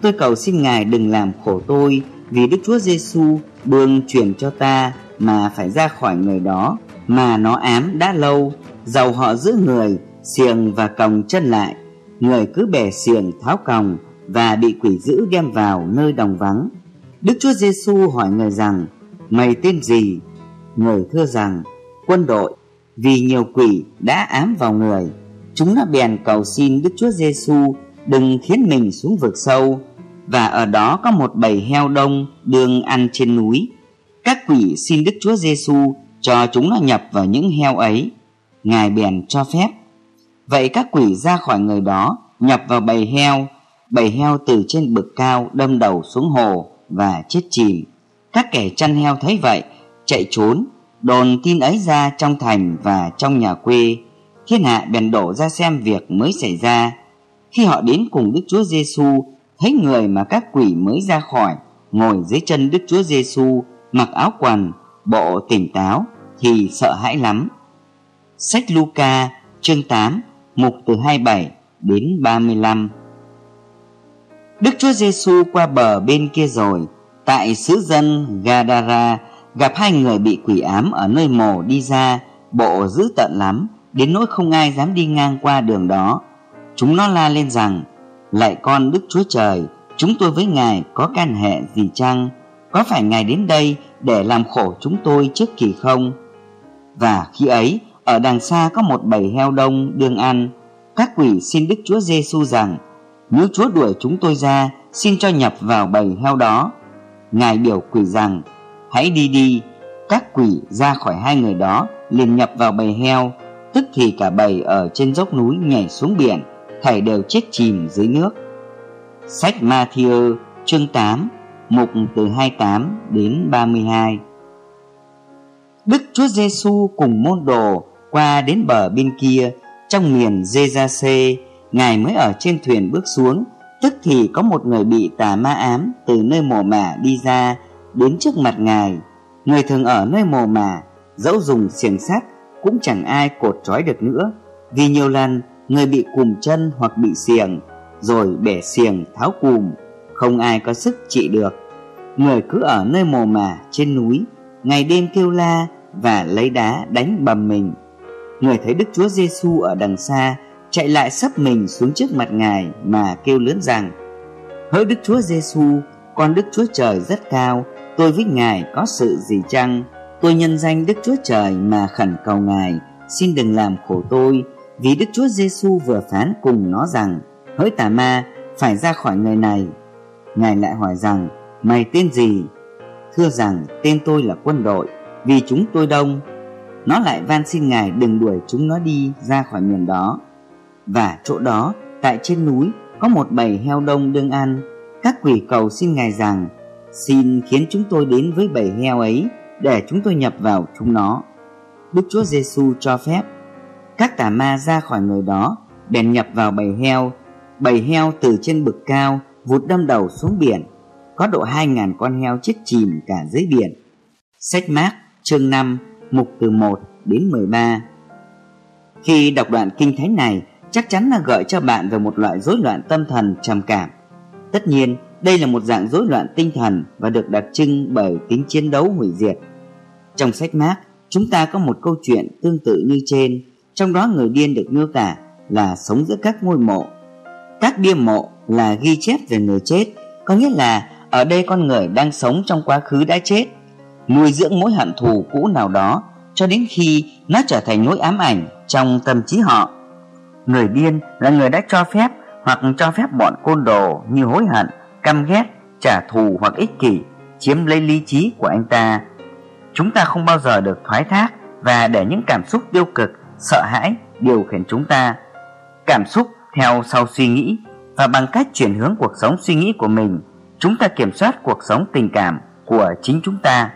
[SPEAKER 1] Tôi cầu xin Ngài đừng làm khổ tôi vì Đức Chúa Giêsu bương truyền cho ta mà phải ra khỏi người đó mà nó ám đã lâu, giàu họ giữ người, xiềng và còng chân lại. Người cứ bẻ xiềng tháo còng và bị quỷ dữ đem vào nơi đồng vắng. Đức Chúa Giêsu hỏi người rằng: "Mày tên gì?" Người thưa rằng: "Quân đội." Vì nhiều quỷ đã ám vào người, chúng đã bèn cầu xin Đức Chúa Giêsu đừng khiến mình xuống vực sâu. Và ở đó có một bầy heo đông đường ăn trên núi. Các quỷ xin Đức Chúa Giêsu cho chúng nó nhập vào những heo ấy. Ngài bèn cho phép. Vậy các quỷ ra khỏi người đó, nhập vào bầy heo. Bầy heo từ trên bực cao đâm đầu xuống hồ và chết chìm. Các kẻ chăn heo thấy vậy, chạy trốn, đồn tin ấy ra trong thành và trong nhà quê. Thiên hạ bèn đổ ra xem việc mới xảy ra. Khi họ đến cùng Đức Chúa Giêsu, thấy người mà các quỷ mới ra khỏi ngồi dưới chân Đức Chúa Giêsu, mặc áo quần, bộ tỉnh táo thì sợ hãi lắm. Sách Luca chương 8 mục từ 27 đến 35 Đức Chúa Giêsu qua bờ bên kia rồi, tại xứ dân Gadara gặp hai người bị quỷ ám ở nơi mồ đi ra, bộ dữ tận lắm, đến nỗi không ai dám đi ngang qua đường đó. Chúng nó la lên rằng, lại con Đức Chúa Trời, chúng tôi với Ngài có can hệ gì chăng? Có phải Ngài đến đây để làm khổ chúng tôi trước kỳ không? Và khi ấy, ở đằng xa có một bầy heo đông đương ăn. Các quỷ xin Đức Chúa Giêsu rằng, nếu Chúa đuổi chúng tôi ra, xin cho nhập vào bầy heo đó. Ngài biểu quỷ rằng, hãy đi đi. Các quỷ ra khỏi hai người đó, liền nhập vào bầy heo, tức thì cả bầy ở trên dốc núi nhảy xuống biển, thảy đều chết chìm dưới nước. Sách Matthew chương 8, mục từ 28 đến 32 Đức Chúa Giêsu cùng môn đồ qua đến bờ bên kia trong miền Giê-gia-xê, Ngài mới ở trên thuyền bước xuống, tức thì có một người bị tà ma ám từ nơi mồ mả đi ra đến trước mặt Ngài. Người thường ở nơi mồ mả, dẫu dùng xiềng sắt cũng chẳng ai cột trói được nữa, vì nhiều lần người bị cùm chân hoặc bị xiềng, rồi bẻ xiềng tháo cùm, không ai có sức trị được. Người cứ ở nơi mồ mả trên núi, ngày đêm kêu la và lấy đá đánh bầm mình. Người thấy Đức Chúa Giêsu ở đằng xa chạy lại sắp mình xuống trước mặt Ngài mà kêu lớn rằng: Hỡi Đức Chúa Giêsu, con Đức Chúa Trời rất cao, tôi với Ngài có sự gì chăng? Tôi nhân danh Đức Chúa Trời mà khẩn cầu Ngài, xin đừng làm khổ tôi, vì Đức Chúa Giêsu vừa phán cùng nó rằng: Hỡi tà ma, phải ra khỏi người này. Ngài lại hỏi rằng: Mày tên gì? Thưa rằng tên tôi là quân đội, vì chúng tôi đông. Nó lại van xin Ngài đừng đuổi chúng nó đi ra khỏi miền đó. Và chỗ đó, tại trên núi, có một bầy heo đông đương ăn. Các quỷ cầu xin Ngài rằng, xin khiến chúng tôi đến với bầy heo ấy để chúng tôi nhập vào chúng nó. Đức Chúa Giêsu cho phép các tà ma ra khỏi người đó, bèn nhập vào bầy heo. Bầy heo từ trên bực cao vụt đâm đầu xuống biển. Có độ hai ngàn con heo chết chìm cả dưới biển. Sách mát chương 5 mục từ 1 đến 13 Khi đọc đoạn kinh thánh này, chắc chắn là gợi cho bạn về một loại rối loạn tâm thần trầm cảm. Tất nhiên, đây là một dạng rối loạn tinh thần và được đặc trưng bởi tính chiến đấu hủy diệt. Trong sách mát, chúng ta có một câu chuyện tương tự như trên, trong đó người điên được miêu tả là sống giữa các ngôi mộ. Các bia mộ là ghi chép về người chết, có nghĩa là ở đây con người đang sống trong quá khứ đã chết, nuôi dưỡng mối hận thù cũ nào đó cho đến khi nó trở thành nỗi ám ảnh trong tâm trí họ. Người điên là người đã cho phép hoặc cho phép bọn côn đồ như hối hận, căm ghét, trả thù hoặc ích kỷ chiếm lấy lý trí của anh ta. Chúng ta không bao giờ được thoái thác và để những cảm xúc tiêu cực, sợ hãi điều khiển chúng ta. Cảm xúc theo sau suy nghĩ và bằng cách chuyển hướng cuộc sống suy nghĩ của mình, chúng ta kiểm soát cuộc sống tình cảm của chính chúng ta.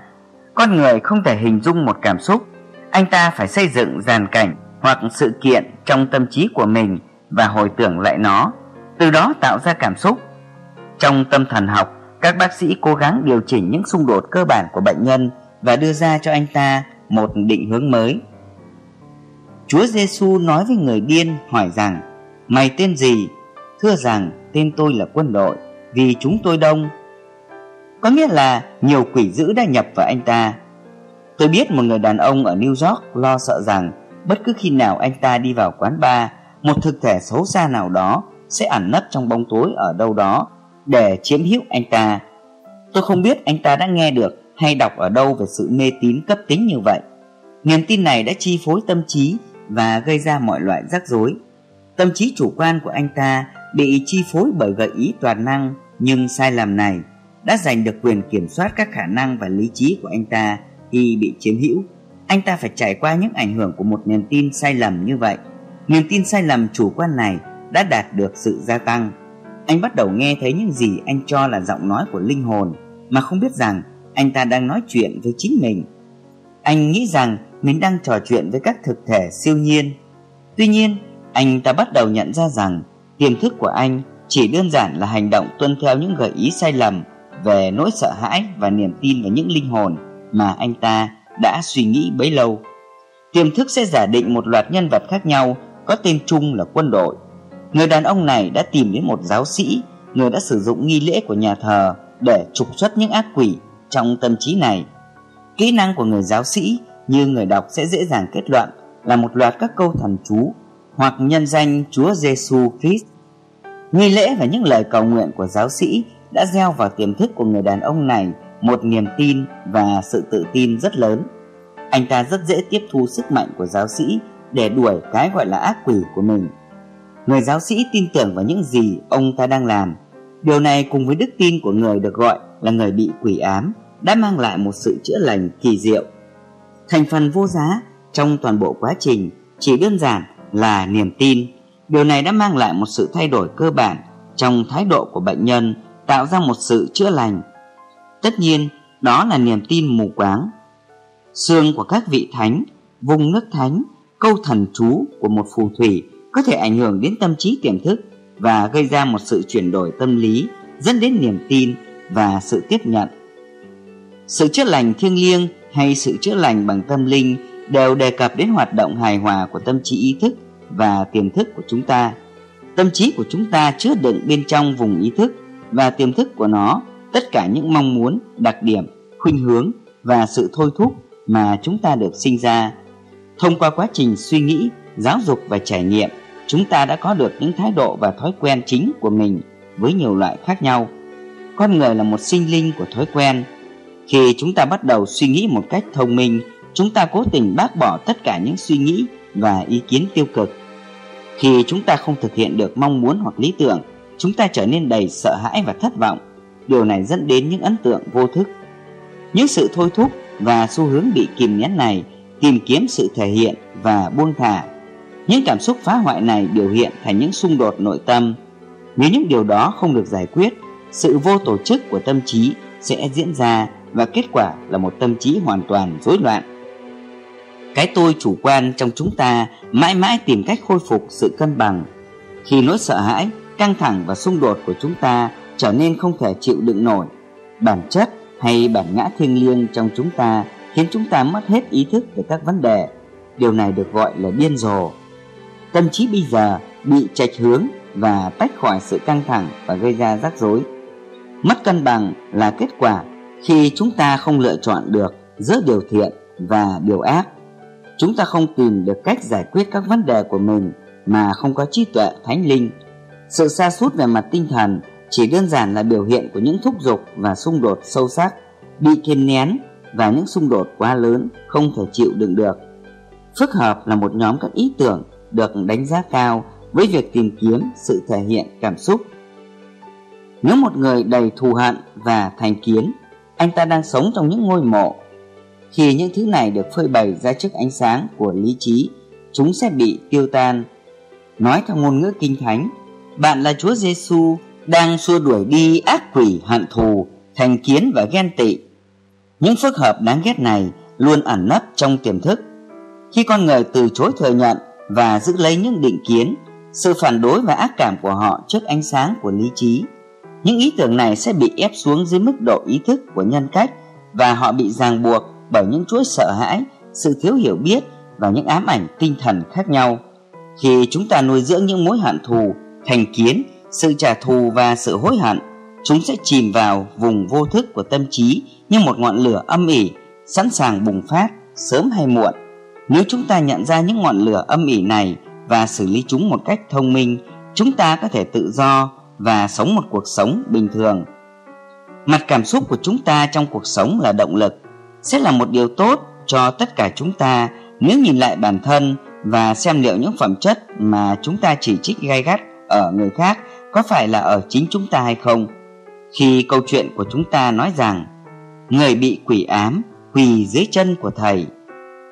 [SPEAKER 1] Con người không thể hình dung một cảm xúc, anh ta phải xây dựng dàn cảnh hoặc sự kiện trong tâm trí của mình và hồi tưởng lại nó, từ đó tạo ra cảm xúc. Trong tâm thần học, các bác sĩ cố gắng điều chỉnh những xung đột cơ bản của bệnh nhân và đưa ra cho anh ta một định hướng mới. Chúa Giêsu nói với người điên hỏi rằng: "Mày tên gì?" Thưa rằng: "Tên tôi là quân đội, vì chúng tôi đông." Có nghĩa là nhiều quỷ dữ đã nhập vào anh ta. Tôi biết một người đàn ông ở New York lo sợ rằng bất cứ khi nào anh ta đi vào quán bar, một thực thể xấu xa nào đó sẽ ẩn nấp trong bóng tối ở đâu đó để chiếm hữu anh ta. Tôi không biết anh ta đã nghe được hay đọc ở đâu về sự mê tín cấp tính như vậy. Niềm tin này đã chi phối tâm trí và gây ra mọi loại rắc rối. Tâm trí chủ quan của anh ta bị chi phối bởi gợi ý toàn năng nhưng sai lầm này đã giành được quyền kiểm soát các khả năng và lý trí của anh ta khi bị chiếm hữu. Anh ta phải trải qua những ảnh hưởng của một niềm tin sai lầm như vậy. Niềm tin sai lầm chủ quan này đã đạt được sự gia tăng. Anh bắt đầu nghe thấy những gì anh cho là giọng nói của linh hồn mà không biết rằng anh ta đang nói chuyện với chính mình. Anh nghĩ rằng mình đang trò chuyện với các thực thể siêu nhiên. Tuy nhiên, anh ta bắt đầu nhận ra rằng tiềm thức của anh chỉ đơn giản là hành động tuân theo những gợi ý sai lầm về nỗi sợ hãi và niềm tin vào những linh hồn mà anh ta đã suy nghĩ bấy lâu. Tiềm thức sẽ giả định một loạt nhân vật khác nhau có tên chung là quân đội. Người đàn ông này đã tìm đến một giáo sĩ, người đã sử dụng nghi lễ của nhà thờ để trục xuất những ác quỷ trong tâm trí này. Kỹ năng của người giáo sĩ như người đọc sẽ dễ dàng kết luận là một loạt các câu thần chú hoặc nhân danh Chúa Giêsu Christ. Nghi lễ và những lời cầu nguyện của giáo sĩ đã gieo vào tiềm thức của người đàn ông này một niềm tin và sự tự tin rất lớn. Anh ta rất dễ tiếp thu sức mạnh của giáo sĩ để đuổi cái gọi là ác quỷ của mình. Người giáo sĩ tin tưởng vào những gì ông ta đang làm. Điều này cùng với đức tin của người được gọi là người bị quỷ ám đã mang lại một sự chữa lành kỳ diệu. Thành phần vô giá trong toàn bộ quá trình chỉ đơn giản là niềm tin. Điều này đã mang lại một sự thay đổi cơ bản trong thái độ của bệnh nhân, tạo ra một sự chữa lành Tất nhiên, đó là niềm tin mù quáng. xương của các vị thánh, vùng nước thánh, câu thần chú của một phù thủy có thể ảnh hưởng đến tâm trí tiềm thức và gây ra một sự chuyển đổi tâm lý dẫn đến niềm tin và sự tiếp nhận. Sự chữa lành thiêng liêng hay sự chữa lành bằng tâm linh đều đề cập đến hoạt động hài hòa của tâm trí ý thức và tiềm thức của chúng ta. Tâm trí của chúng ta chứa đựng bên trong vùng ý thức và tiềm thức của nó tất cả những mong muốn, đặc điểm, khuynh hướng và sự thôi thúc mà chúng ta được sinh ra. Thông qua quá trình suy nghĩ, giáo dục và trải nghiệm, chúng ta đã có được những thái độ và thói quen chính của mình với nhiều loại khác nhau. Con người là một sinh linh của thói quen. Khi chúng ta bắt đầu suy nghĩ một cách thông minh, chúng ta cố tình bác bỏ tất cả những suy nghĩ và ý kiến tiêu cực. Khi chúng ta không thực hiện được mong muốn hoặc lý tưởng, chúng ta trở nên đầy sợ hãi và thất vọng. Điều này dẫn đến những ấn tượng vô thức. Những sự thôi thúc và xu hướng bị kìm nén này tìm kiếm sự thể hiện và buông thả. Những cảm xúc phá hoại này biểu hiện thành những xung đột nội tâm. Nếu những điều đó không được giải quyết, sự vô tổ chức của tâm trí sẽ diễn ra và kết quả là một tâm trí hoàn toàn rối loạn. Cái tôi chủ quan trong chúng ta mãi mãi tìm cách khôi phục sự cân bằng. Khi nỗi sợ hãi, căng thẳng và xung đột của chúng ta trở nên không thể chịu đựng nổi, bản chất hay bản ngã thiêng liêng trong chúng ta khiến chúng ta mất hết ý thức về các vấn đề. Điều này được gọi là điên rồ. Tâm trí bây giờ bị trạch hướng và tách khỏi sự căng thẳng và gây ra rắc rối. Mất cân bằng là kết quả khi chúng ta không lựa chọn được giữa điều thiện và điều ác. Chúng ta không tìm được cách giải quyết các vấn đề của mình mà không có trí tuệ thánh linh. Sự xa sút về mặt tinh thần chỉ đơn giản là biểu hiện của những thúc giục và xung đột sâu sắc, bị kiềm nén và những xung đột quá lớn không thể chịu đựng được. Phức hợp là một nhóm các ý tưởng được đánh giá cao với việc tìm kiếm sự thể hiện cảm xúc. Nếu một người đầy thù hận và thành kiến, anh ta đang sống trong những ngôi mộ. Khi những thứ này được phơi bày ra trước ánh sáng của lý trí, chúng sẽ bị tiêu tan. Nói theo ngôn ngữ kinh thánh, bạn là Chúa Giêsu đang xua đuổi đi ác quỷ hận thù, thành kiến và ghen tị. Những phức hợp đáng ghét này luôn ẩn nấp trong tiềm thức. Khi con người từ chối thừa nhận và giữ lấy những định kiến, sự phản đối và ác cảm của họ trước ánh sáng của lý trí, những ý tưởng này sẽ bị ép xuống dưới mức độ ý thức của nhân cách và họ bị ràng buộc bởi những chuỗi sợ hãi, sự thiếu hiểu biết và những ám ảnh tinh thần khác nhau. Khi chúng ta nuôi dưỡng những mối hận thù, thành kiến sự trả thù và sự hối hận, chúng sẽ chìm vào vùng vô thức của tâm trí như một ngọn lửa âm ỉ, sẵn sàng bùng phát, sớm hay muộn. Nếu chúng ta nhận ra những ngọn lửa âm ỉ này và xử lý chúng một cách thông minh, chúng ta có thể tự do và sống một cuộc sống bình thường. Mặt cảm xúc của chúng ta trong cuộc sống là động lực, sẽ là một điều tốt cho tất cả chúng ta nếu nhìn lại bản thân và xem liệu những phẩm chất mà chúng ta chỉ trích gay gắt ở người khác có phải là ở chính chúng ta hay không? Khi câu chuyện của chúng ta nói rằng, người bị quỷ ám quỳ dưới chân của thầy,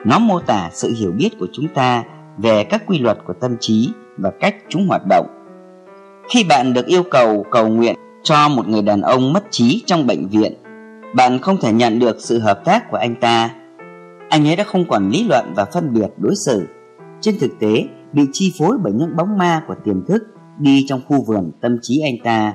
[SPEAKER 1] nó mô tả sự hiểu biết của chúng ta về các quy luật của tâm trí và cách chúng hoạt động. Khi bạn được yêu cầu cầu nguyện cho một người đàn ông mất trí trong bệnh viện, bạn không thể nhận được sự hợp tác của anh ta. Anh ấy đã không còn lý luận và phân biệt đối xử. Trên thực tế, bị chi phối bởi những bóng ma của tiềm thức đi trong khu vườn tâm trí anh ta.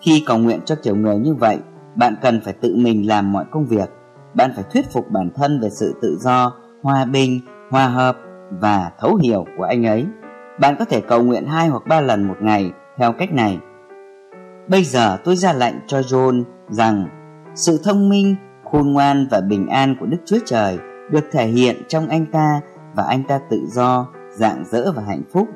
[SPEAKER 1] Khi cầu nguyện cho kiểu người như vậy, bạn cần phải tự mình làm mọi công việc. Bạn phải thuyết phục bản thân về sự tự do, hòa bình, hòa hợp và thấu hiểu của anh ấy. Bạn có thể cầu nguyện hai hoặc ba lần một ngày theo cách này. Bây giờ tôi ra lệnh cho John rằng sự thông minh, khôn ngoan và bình an của Đức Chúa Trời được thể hiện trong anh ta và anh ta tự do, rạng rỡ và hạnh phúc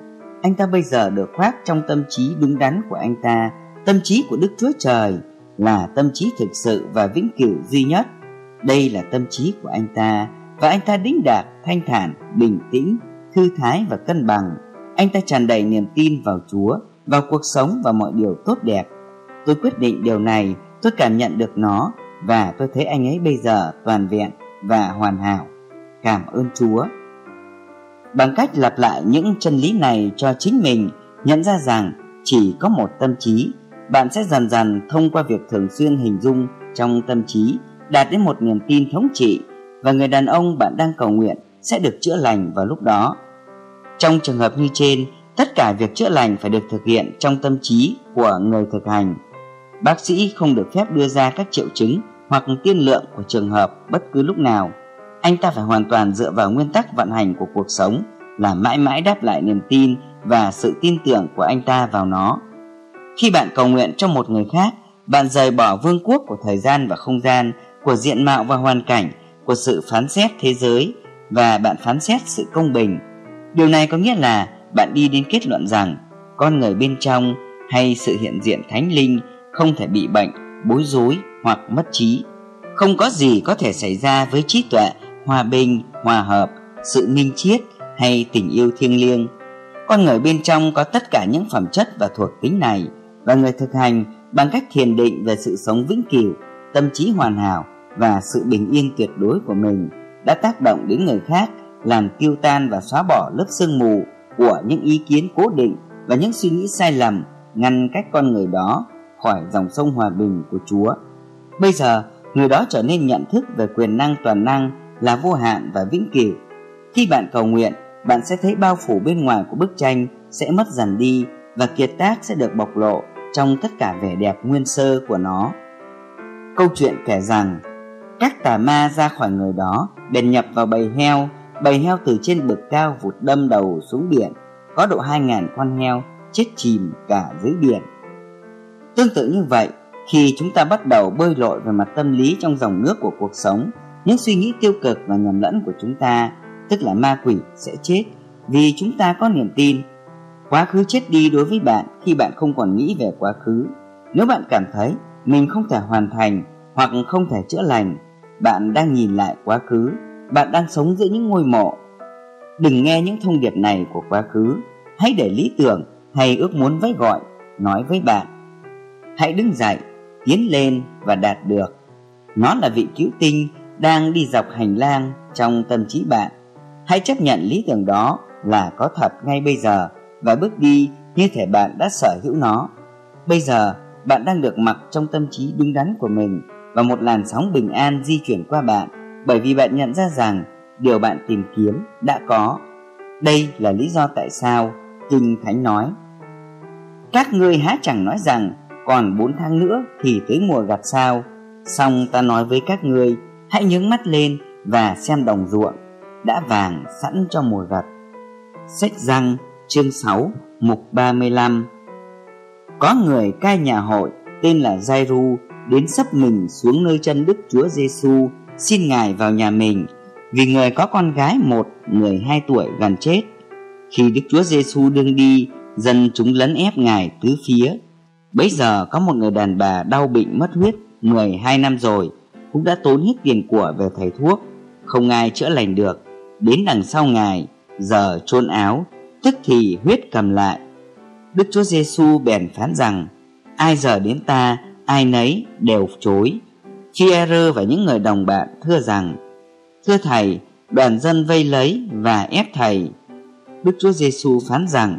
[SPEAKER 1] anh ta bây giờ được khoác trong tâm trí đúng đắn của anh ta. Tâm trí của đức chúa trời là tâm trí thực sự và vĩnh cửu duy nhất. Đây là tâm trí của anh ta và anh ta đĩnh đạc thanh thản, bình tĩnh, thư thái và cân bằng. Anh ta tràn đầy niềm tin vào chúa, vào cuộc sống và mọi điều tốt đẹp. Tôi quyết định điều này, tôi cảm nhận được nó và tôi thấy anh ấy bây giờ toàn vẹn và hoàn hảo. Cảm ơn chúa bằng cách lặp lại những chân lý này cho chính mình nhận ra rằng chỉ có một tâm trí bạn sẽ dần dần thông qua việc thường xuyên hình dung trong tâm trí đạt đến một niềm tin thống trị và người đàn ông bạn đang cầu nguyện sẽ được chữa lành vào lúc đó. Trong trường hợp như trên, tất cả việc chữa lành phải được thực hiện trong tâm trí của người thực hành. Bác sĩ không được phép đưa ra các triệu chứng hoặc tiên lượng của trường hợp bất cứ lúc nào. Anh ta phải hoàn toàn dựa vào nguyên tắc vận hành của cuộc sống là mãi mãi đáp lại niềm tin và sự tin tưởng của anh ta vào nó. Khi bạn cầu nguyện cho một người khác, bạn rời bỏ vương quốc của thời gian và không gian, của diện mạo và hoàn cảnh, của sự phán xét thế giới và bạn phán xét sự công bình. Điều này có nghĩa là bạn đi đến kết luận rằng con người bên trong hay sự hiện diện thánh linh không thể bị bệnh, bối rối hoặc mất trí. Không có gì có thể xảy ra với trí tuệ, hòa bình, hòa hợp, sự minh triết hay tình yêu thiêng liêng. Con người bên trong có tất cả những phẩm chất và thuộc tính này và người thực hành bằng cách thiền định về sự sống vĩnh cửu, tâm trí hoàn hảo và sự bình yên tuyệt đối của mình đã tác động đến người khác làm tiêu tan và xóa bỏ lớp sương mù của những ý kiến cố định và những suy nghĩ sai lầm ngăn cách con người đó khỏi dòng sông hòa bình của Chúa. Bây giờ, người đó trở nên nhận thức về quyền năng toàn năng là vô hạn và vĩnh cửu. Khi bạn cầu nguyện, bạn sẽ thấy bao phủ bên ngoài của bức tranh sẽ mất dần đi và kiệt tác sẽ được bộc lộ trong tất cả vẻ đẹp nguyên sơ của nó. Câu chuyện kể rằng, các tà ma ra khỏi người đó bèn nhập vào bầy heo, bầy heo từ trên bực cao vụt đâm đầu xuống biển, có độ hai ngàn con heo chết chìm cả dưới biển. Tương tự như vậy, khi chúng ta bắt đầu bơi lội về mặt tâm lý trong dòng nước của cuộc sống, những suy nghĩ tiêu cực và nhầm lẫn của chúng ta, tức là ma quỷ sẽ chết vì chúng ta có niềm tin. Quá khứ chết đi đối với bạn khi bạn không còn nghĩ về quá khứ. Nếu bạn cảm thấy mình không thể hoàn thành hoặc không thể chữa lành, bạn đang nhìn lại quá khứ, bạn đang sống giữa những ngôi mộ. Đừng nghe những thông điệp này của quá khứ, hãy để lý tưởng hay ước muốn vẫy gọi nói với bạn. Hãy đứng dậy, tiến lên và đạt được. Nó là vị cứu tinh đang đi dọc hành lang trong tâm trí bạn. Hãy chấp nhận lý tưởng đó là có thật ngay bây giờ và bước đi như thể bạn đã sở hữu nó. Bây giờ, bạn đang được mặc trong tâm trí đúng đắn của mình và một làn sóng bình an di chuyển qua bạn bởi vì bạn nhận ra rằng điều bạn tìm kiếm đã có. Đây là lý do tại sao Kinh Thánh nói Các ngươi há chẳng nói rằng còn bốn tháng nữa thì tới mùa gặt sao Xong ta nói với các ngươi hãy nhướng mắt lên và xem đồng ruộng đã vàng sẵn cho mùa gặt. Sách răng chương 6 mục 35 Có người cai nhà hội tên là Giai-ru đến sắp mình xuống nơi chân Đức Chúa Giêsu xin Ngài vào nhà mình vì người có con gái một 12 tuổi gần chết. Khi Đức Chúa Giêsu đương đi, dân chúng lấn ép Ngài tứ phía. Bấy giờ có một người đàn bà đau bệnh mất huyết 12 năm rồi, cũng đã tốn hết tiền của về thầy thuốc, không ai chữa lành được. Đến đằng sau Ngài, giờ chôn áo, tức thì huyết cầm lại. Đức Chúa Giêsu bèn phán rằng, ai giờ đến ta ai nấy đều chối. Phi-e-rơ và những người đồng bạn thưa rằng, Thưa Thầy, đoàn dân vây lấy và ép Thầy. Đức Chúa Giêsu phán rằng,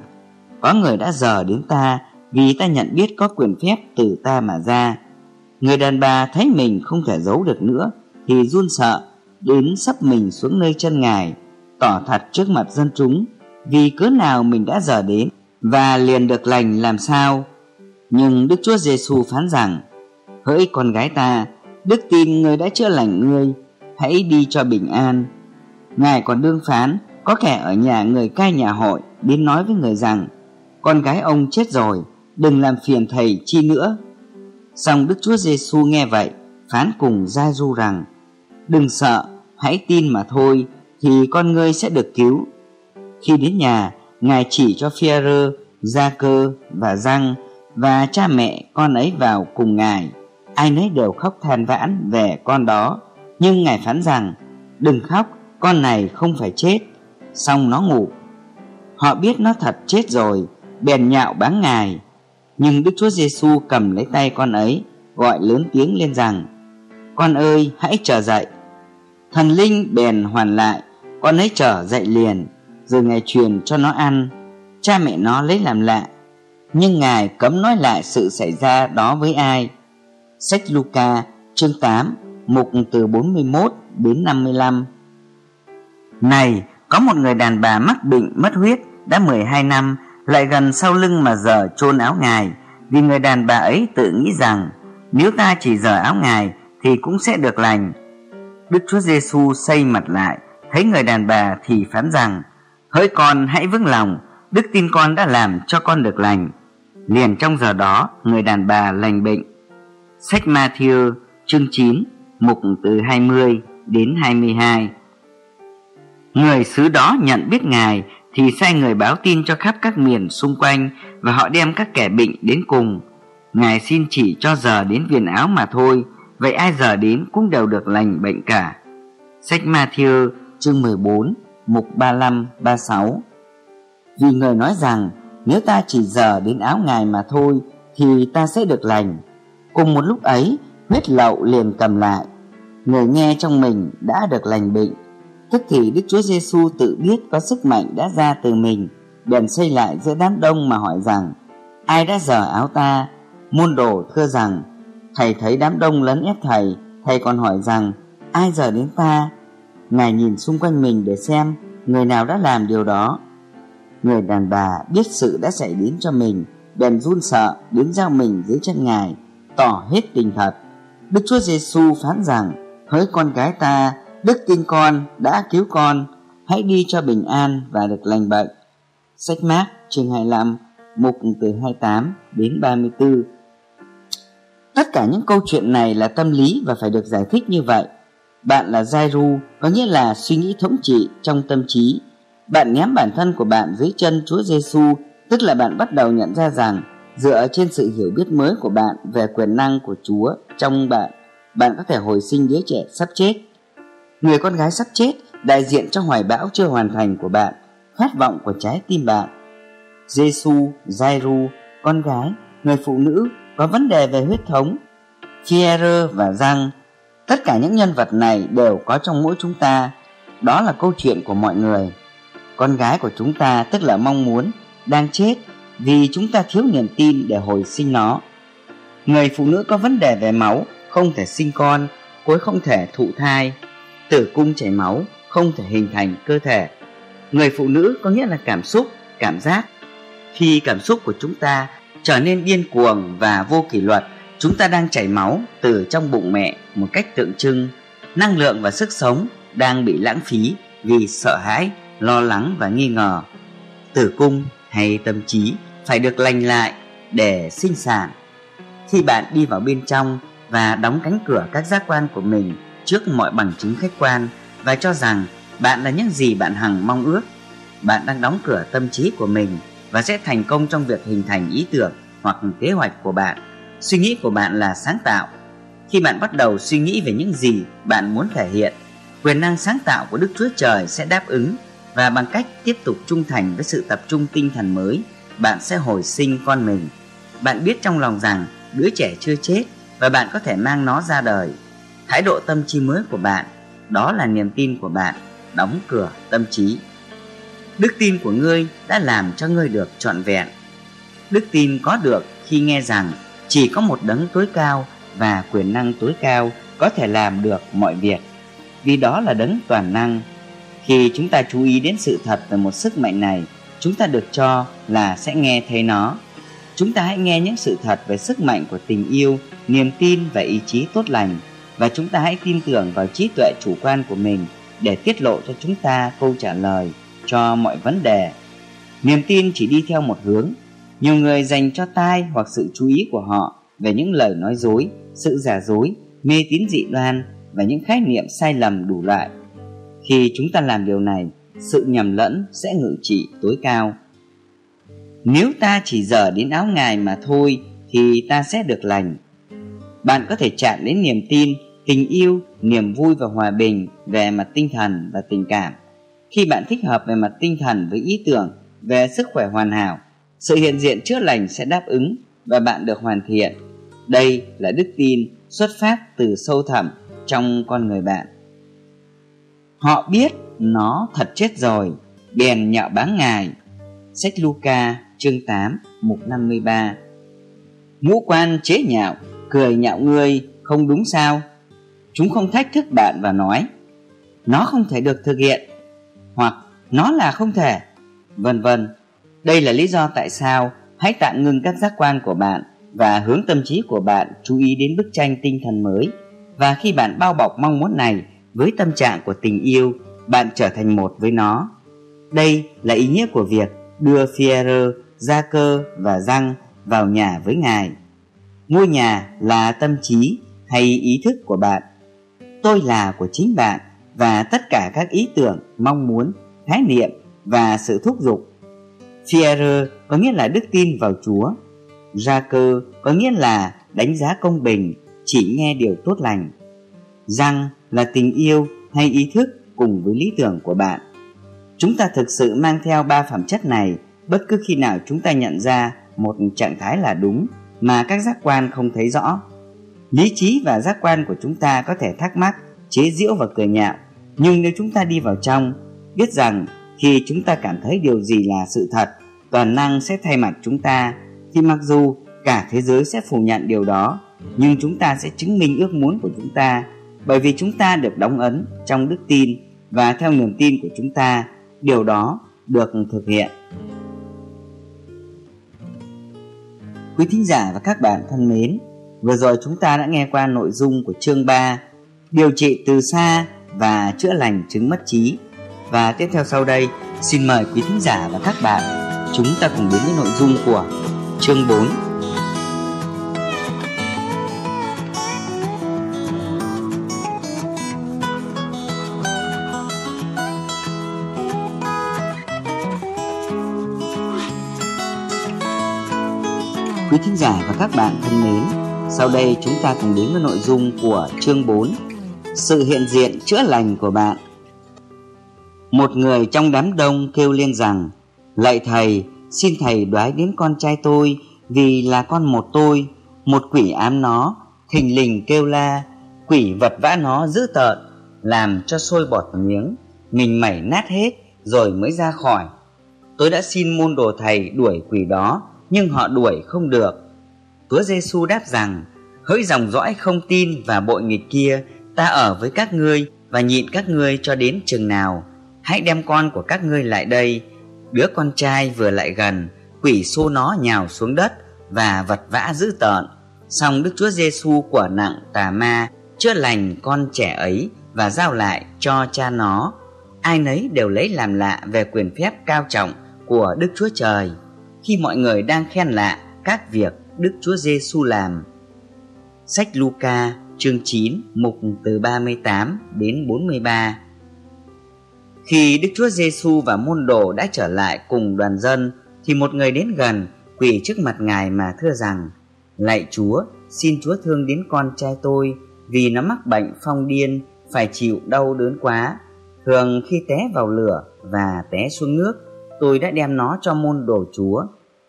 [SPEAKER 1] Có người đã giờ đến ta vì ta nhận biết có quyền phép từ ta mà ra. Người đàn bà thấy mình không thể giấu được nữa thì run sợ đến sắp mình xuống nơi chân ngài tỏ thật trước mặt dân chúng vì cớ nào mình đã giờ đến và liền được lành làm sao nhưng Đức Chúa Giêsu phán rằng: Hỡi con gái ta, đức tin người đã chữa lành ngươi, hãy đi cho bình an. Ngài còn đương phán, có kẻ ở nhà người cai nhà hội đến nói với người rằng: Con gái ông chết rồi, đừng làm phiền thầy chi nữa xong Đức Chúa Giêsu nghe vậy, phán cùng Gia Du rằng: Đừng sợ, hãy tin mà thôi, thì con ngươi sẽ được cứu. Khi đến nhà, Ngài chỉ cho Phi-rơ, Gia-cơ và Răng và cha mẹ con ấy vào cùng ngài. Ai nấy đều khóc than vãn về con đó nhưng ngài phán rằng đừng khóc con này không phải chết. Xong nó ngủ. Họ biết nó thật chết rồi bèn nhạo báng ngài nhưng đức chúa giêsu cầm lấy tay con ấy gọi lớn tiếng lên rằng con ơi hãy trở dậy. Thần linh bèn hoàn lại con ấy trở dậy liền rồi ngài truyền cho nó ăn cha mẹ nó lấy làm lạ. Nhưng Ngài cấm nói lại sự xảy ra đó với ai. Sách Luca chương 8 mục từ 41 đến 55 Này, có một người đàn bà mắc bệnh mất huyết đã 12 năm lại gần sau lưng mà giờ chôn áo ngài vì người đàn bà ấy tự nghĩ rằng nếu ta chỉ dở áo ngài thì cũng sẽ được lành. Đức Chúa Giêsu xây mặt lại, thấy người đàn bà thì phán rằng: "Hỡi con hãy vững lòng, đức tin con đã làm cho con được lành." Liền trong giờ đó, người đàn bà lành bệnh. Sách Matthew chương 9, mục từ 20 đến 22. Người xứ đó nhận biết Ngài thì sai người báo tin cho khắp các miền xung quanh và họ đem các kẻ bệnh đến cùng. Ngài xin chỉ cho giờ đến viền áo mà thôi, vậy ai giờ đến cũng đều được lành bệnh cả. Sách Matthew chương 14, mục 35, 36 Vì người nói rằng nếu ta chỉ giờ đến áo Ngài mà thôi thì ta sẽ được lành. Cùng một lúc ấy, huyết lậu liền cầm lại. Người nghe trong mình đã được lành bệnh Tức thì Đức Chúa Giêsu tự biết có sức mạnh đã ra từ mình, bèn xây lại giữa đám đông mà hỏi rằng: Ai đã giở áo ta? Môn đồ thưa rằng: Thầy thấy đám đông lấn ép thầy, thầy còn hỏi rằng: Ai giở đến ta? Ngài nhìn xung quanh mình để xem người nào đã làm điều đó. Người đàn bà biết sự đã xảy đến cho mình, bèn run sợ đến giao mình dưới chân Ngài, tỏ hết tình thật. Đức Chúa Giêsu phán rằng: Hỡi con gái ta, Đức tin con đã cứu con, hãy đi cho bình an và được lành bệnh. Sách mát chương 25, mục từ 28 đến 34. Tất cả những câu chuyện này là tâm lý và phải được giải thích như vậy. Bạn là Jairu, có nghĩa là suy nghĩ thống trị trong tâm trí. Bạn ném bản thân của bạn dưới chân Chúa Giêsu, tức là bạn bắt đầu nhận ra rằng dựa trên sự hiểu biết mới của bạn về quyền năng của Chúa trong bạn, bạn có thể hồi sinh đứa trẻ sắp chết Người con gái sắp chết đại diện cho hoài bão chưa hoàn thành của bạn, khát vọng của trái tim bạn. Giêsu, Jairu, con gái, người phụ nữ có vấn đề về huyết thống. Pierre và răng tất cả những nhân vật này đều có trong mỗi chúng ta. Đó là câu chuyện của mọi người. Con gái của chúng ta tức là mong muốn đang chết vì chúng ta thiếu niềm tin để hồi sinh nó. Người phụ nữ có vấn đề về máu, không thể sinh con, cuối không thể thụ thai tử cung chảy máu không thể hình thành cơ thể. Người phụ nữ có nghĩa là cảm xúc, cảm giác. Khi cảm xúc của chúng ta trở nên điên cuồng và vô kỷ luật, chúng ta đang chảy máu từ trong bụng mẹ một cách tượng trưng. Năng lượng và sức sống đang bị lãng phí vì sợ hãi, lo lắng và nghi ngờ. Tử cung hay tâm trí phải được lành lại để sinh sản. Khi bạn đi vào bên trong và đóng cánh cửa các giác quan của mình trước mọi bằng chứng khách quan và cho rằng bạn là những gì bạn hằng mong ước. Bạn đang đóng cửa tâm trí của mình và sẽ thành công trong việc hình thành ý tưởng hoặc kế hoạch của bạn. Suy nghĩ của bạn là sáng tạo. Khi bạn bắt đầu suy nghĩ về những gì bạn muốn thể hiện, quyền năng sáng tạo của Đức Chúa Trời sẽ đáp ứng và bằng cách tiếp tục trung thành với sự tập trung tinh thần mới, bạn sẽ hồi sinh con mình. Bạn biết trong lòng rằng đứa trẻ chưa chết và bạn có thể mang nó ra đời thái độ tâm trí mới của bạn. Đó là niềm tin của bạn, đóng cửa tâm trí. Đức tin của ngươi đã làm cho ngươi được trọn vẹn. Đức tin có được khi nghe rằng chỉ có một đấng tối cao và quyền năng tối cao có thể làm được mọi việc. Vì đó là đấng toàn năng. Khi chúng ta chú ý đến sự thật về một sức mạnh này, chúng ta được cho là sẽ nghe thấy nó. Chúng ta hãy nghe những sự thật về sức mạnh của tình yêu, niềm tin và ý chí tốt lành và chúng ta hãy tin tưởng vào trí tuệ chủ quan của mình để tiết lộ cho chúng ta câu trả lời cho mọi vấn đề. Niềm tin chỉ đi theo một hướng. Nhiều người dành cho tai hoặc sự chú ý của họ về những lời nói dối, sự giả dối, mê tín dị đoan và những khái niệm sai lầm đủ loại. Khi chúng ta làm điều này, sự nhầm lẫn sẽ ngự trị tối cao. Nếu ta chỉ dở đến áo ngài mà thôi thì ta sẽ được lành. Bạn có thể chạm đến niềm tin tình yêu, niềm vui và hòa bình về mặt tinh thần và tình cảm. Khi bạn thích hợp về mặt tinh thần với ý tưởng về sức khỏe hoàn hảo, sự hiện diện chữa lành sẽ đáp ứng và bạn được hoàn thiện. Đây là đức tin xuất phát từ sâu thẳm trong con người bạn. Họ biết nó thật chết rồi, bèn nhạo báng ngài. Sách Luca chương 8 mục 53 Ngũ quan chế nhạo, cười nhạo ngươi không đúng sao? Chúng không thách thức bạn và nói nó không thể được thực hiện hoặc nó là không thể vân vân đây là lý do tại sao hãy tạm ngừng các giác quan của bạn và hướng tâm trí của bạn chú ý đến bức tranh tinh thần mới và khi bạn bao bọc mong muốn này với tâm trạng của tình yêu bạn trở thành một với nó đây là ý nghĩa của việc đưa Fierre, Gia Cơ và Răng vào nhà với Ngài. Ngôi nhà là tâm trí hay ý thức của bạn. Tôi là của chính bạn và tất cả các ý tưởng, mong muốn, khái niệm và sự thúc giục. Fierre có nghĩa là đức tin vào Chúa. Gia Cơ có nghĩa là đánh giá công bình, chỉ nghe điều tốt lành. Răng là tình yêu hay ý thức cùng với lý tưởng của bạn. Chúng ta thực sự mang theo ba phẩm chất này bất cứ khi nào chúng ta nhận ra một trạng thái là đúng mà các giác quan không thấy rõ. Lý trí và giác quan của chúng ta có thể thắc mắc, chế giễu và cười nhạo, nhưng nếu chúng ta đi vào trong, biết rằng khi chúng ta cảm thấy điều gì là sự thật, toàn năng sẽ thay mặt chúng ta, thì mặc dù cả thế giới sẽ phủ nhận điều đó, nhưng chúng ta sẽ chứng minh ước muốn của chúng ta. Bởi vì chúng ta được đóng ấn trong đức tin và theo niềm tin của chúng ta điều đó được thực hiện. Quý thính giả và các bạn thân mến vừa rồi chúng ta đã nghe qua nội dung của chương 3 điều trị từ xa và chữa lành chứng mất trí. Và tiếp theo sau đây xin mời quý thính giả và các bạn chúng ta cùng đến với nội dung của chương 4 Quý thính giả và các bạn thân mến, sau đây chúng ta cùng đến với nội dung của chương 4 Sự hiện diện chữa lành của bạn Một người trong đám đông kêu lên rằng Lạy thầy, xin thầy đoái đến con trai tôi vì là con một tôi Một quỷ ám nó, thình lình kêu la Quỷ vật vã nó dữ tợn, làm cho sôi bọt miếng Mình mẩy nát hết rồi mới ra khỏi Tôi đã xin môn đồ thầy đuổi quỷ đó nhưng họ đuổi không được. Chúa Giêsu đáp rằng, hỡi dòng dõi không tin và bội nghịch kia, ta ở với các ngươi và nhịn các ngươi cho đến chừng nào. Hãy đem con của các ngươi lại đây. Đứa con trai vừa lại gần, quỷ xô nó nhào xuống đất và vật vã dữ tợn. Xong Đức Chúa Giêsu của nặng tà ma chữa lành con trẻ ấy và giao lại cho cha nó. Ai nấy đều lấy làm lạ về quyền phép cao trọng của Đức Chúa Trời khi mọi người đang khen lạ các việc Đức Chúa Giêsu làm. Sách Luca chương 9 mục từ 38 đến 43 Khi Đức Chúa Giêsu và môn đồ đã trở lại cùng đoàn dân thì một người đến gần quỳ trước mặt Ngài mà thưa rằng Lạy Chúa, xin Chúa thương đến con trai tôi vì nó mắc bệnh phong điên phải chịu đau đớn quá. Thường khi té vào lửa và té xuống nước tôi đã đem nó cho môn đồ Chúa,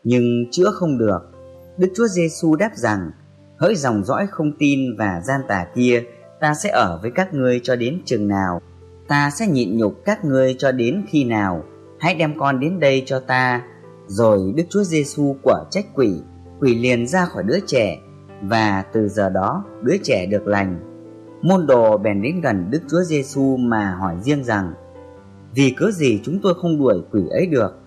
[SPEAKER 1] nhưng chữa không được. Đức Chúa Giêsu đáp rằng, hỡi dòng dõi không tin và gian tà kia, ta sẽ ở với các ngươi cho đến chừng nào? Ta sẽ nhịn nhục các ngươi cho đến khi nào? Hãy đem con đến đây cho ta. Rồi Đức Chúa Giêsu quả trách quỷ, quỷ liền ra khỏi đứa trẻ, và từ giờ đó đứa trẻ được lành. Môn đồ bèn đến gần Đức Chúa Giêsu mà hỏi riêng rằng: vì cớ gì chúng tôi không đuổi quỷ ấy được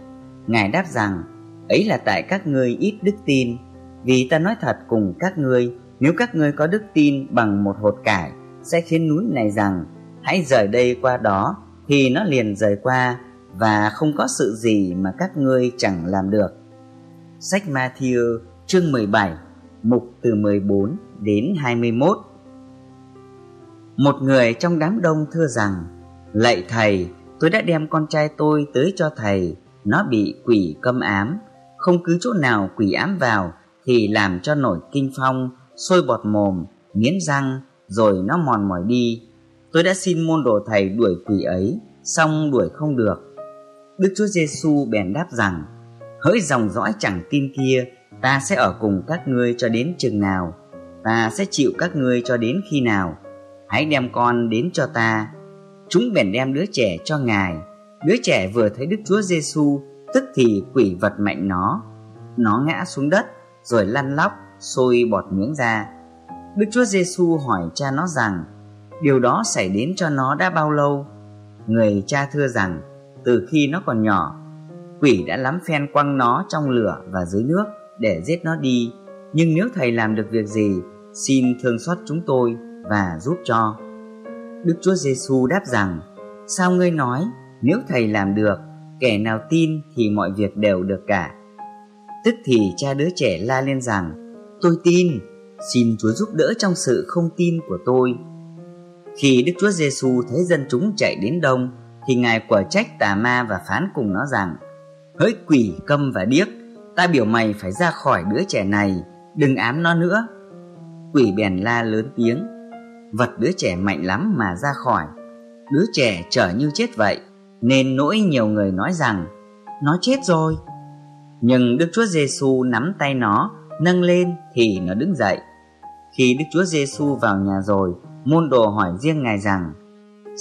[SPEAKER 1] ngài đáp rằng ấy là tại các ngươi ít đức tin vì ta nói thật cùng các ngươi, nếu các ngươi có đức tin bằng một hột cải, sẽ khiến núi này rằng, hãy rời đây qua đó, thì nó liền rời qua, và không có sự gì mà các ngươi chẳng làm được. Sách Matthew chương 17 mục từ 14 đến 21 một người trong đám đông thưa rằng, lạy thầy, tôi đã đem con trai tôi tới cho thầy, nó bị quỷ câm ám, không cứ chỗ nào quỷ ám vào thì làm cho nổi kinh phong, sôi bọt mồm, nghiến răng, rồi nó mòn mỏi đi. Tôi đã xin môn đồ thầy đuổi quỷ ấy, xong đuổi không được. Đức chúa giêsu bèn đáp rằng, hỡi dòng dõi chẳng tin kia, ta sẽ ở cùng các ngươi cho đến chừng nào, ta sẽ chịu các ngươi cho đến khi nào. Hãy đem con đến cho ta. Chúng bèn đem đứa trẻ cho ngài. Đứa trẻ vừa thấy đức chúa giêsu tức thì quỷ vật mạnh nó nó ngã xuống đất rồi lăn lóc sôi bọt miếng ra đức chúa giêsu hỏi cha nó rằng điều đó xảy đến cho nó đã bao lâu người cha thưa rằng từ khi nó còn nhỏ, quỷ đã lắm phen quăng nó trong lửa và dưới nước để giết nó đi. Nhưng nếu thầy làm được việc gì, xin thương xót chúng tôi và giúp cho. Đức Chúa Giêsu đáp rằng, sao ngươi nói, nếu thầy làm được, kẻ nào tin thì mọi việc đều được cả. Tức thì cha đứa trẻ la lên rằng, tôi tin, xin Chúa giúp đỡ trong sự không tin của tôi. Khi Đức Chúa Giêsu thấy dân chúng chạy đến đông, thì Ngài quả trách tà ma và phán cùng nó rằng, hỡi quỷ câm và điếc, ta biểu mày phải ra khỏi đứa trẻ này, đừng ám nó nữa. Quỷ bèn la lớn tiếng, vật đứa trẻ mạnh lắm mà ra khỏi. Đứa trẻ trở như chết vậy, nên nỗi nhiều người nói rằng, nó chết rồi. Nhưng Đức Chúa Giêsu nắm tay nó, nâng lên thì nó đứng dậy. Khi Đức Chúa Giêsu vào nhà rồi, môn đồ hỏi riêng Ngài rằng,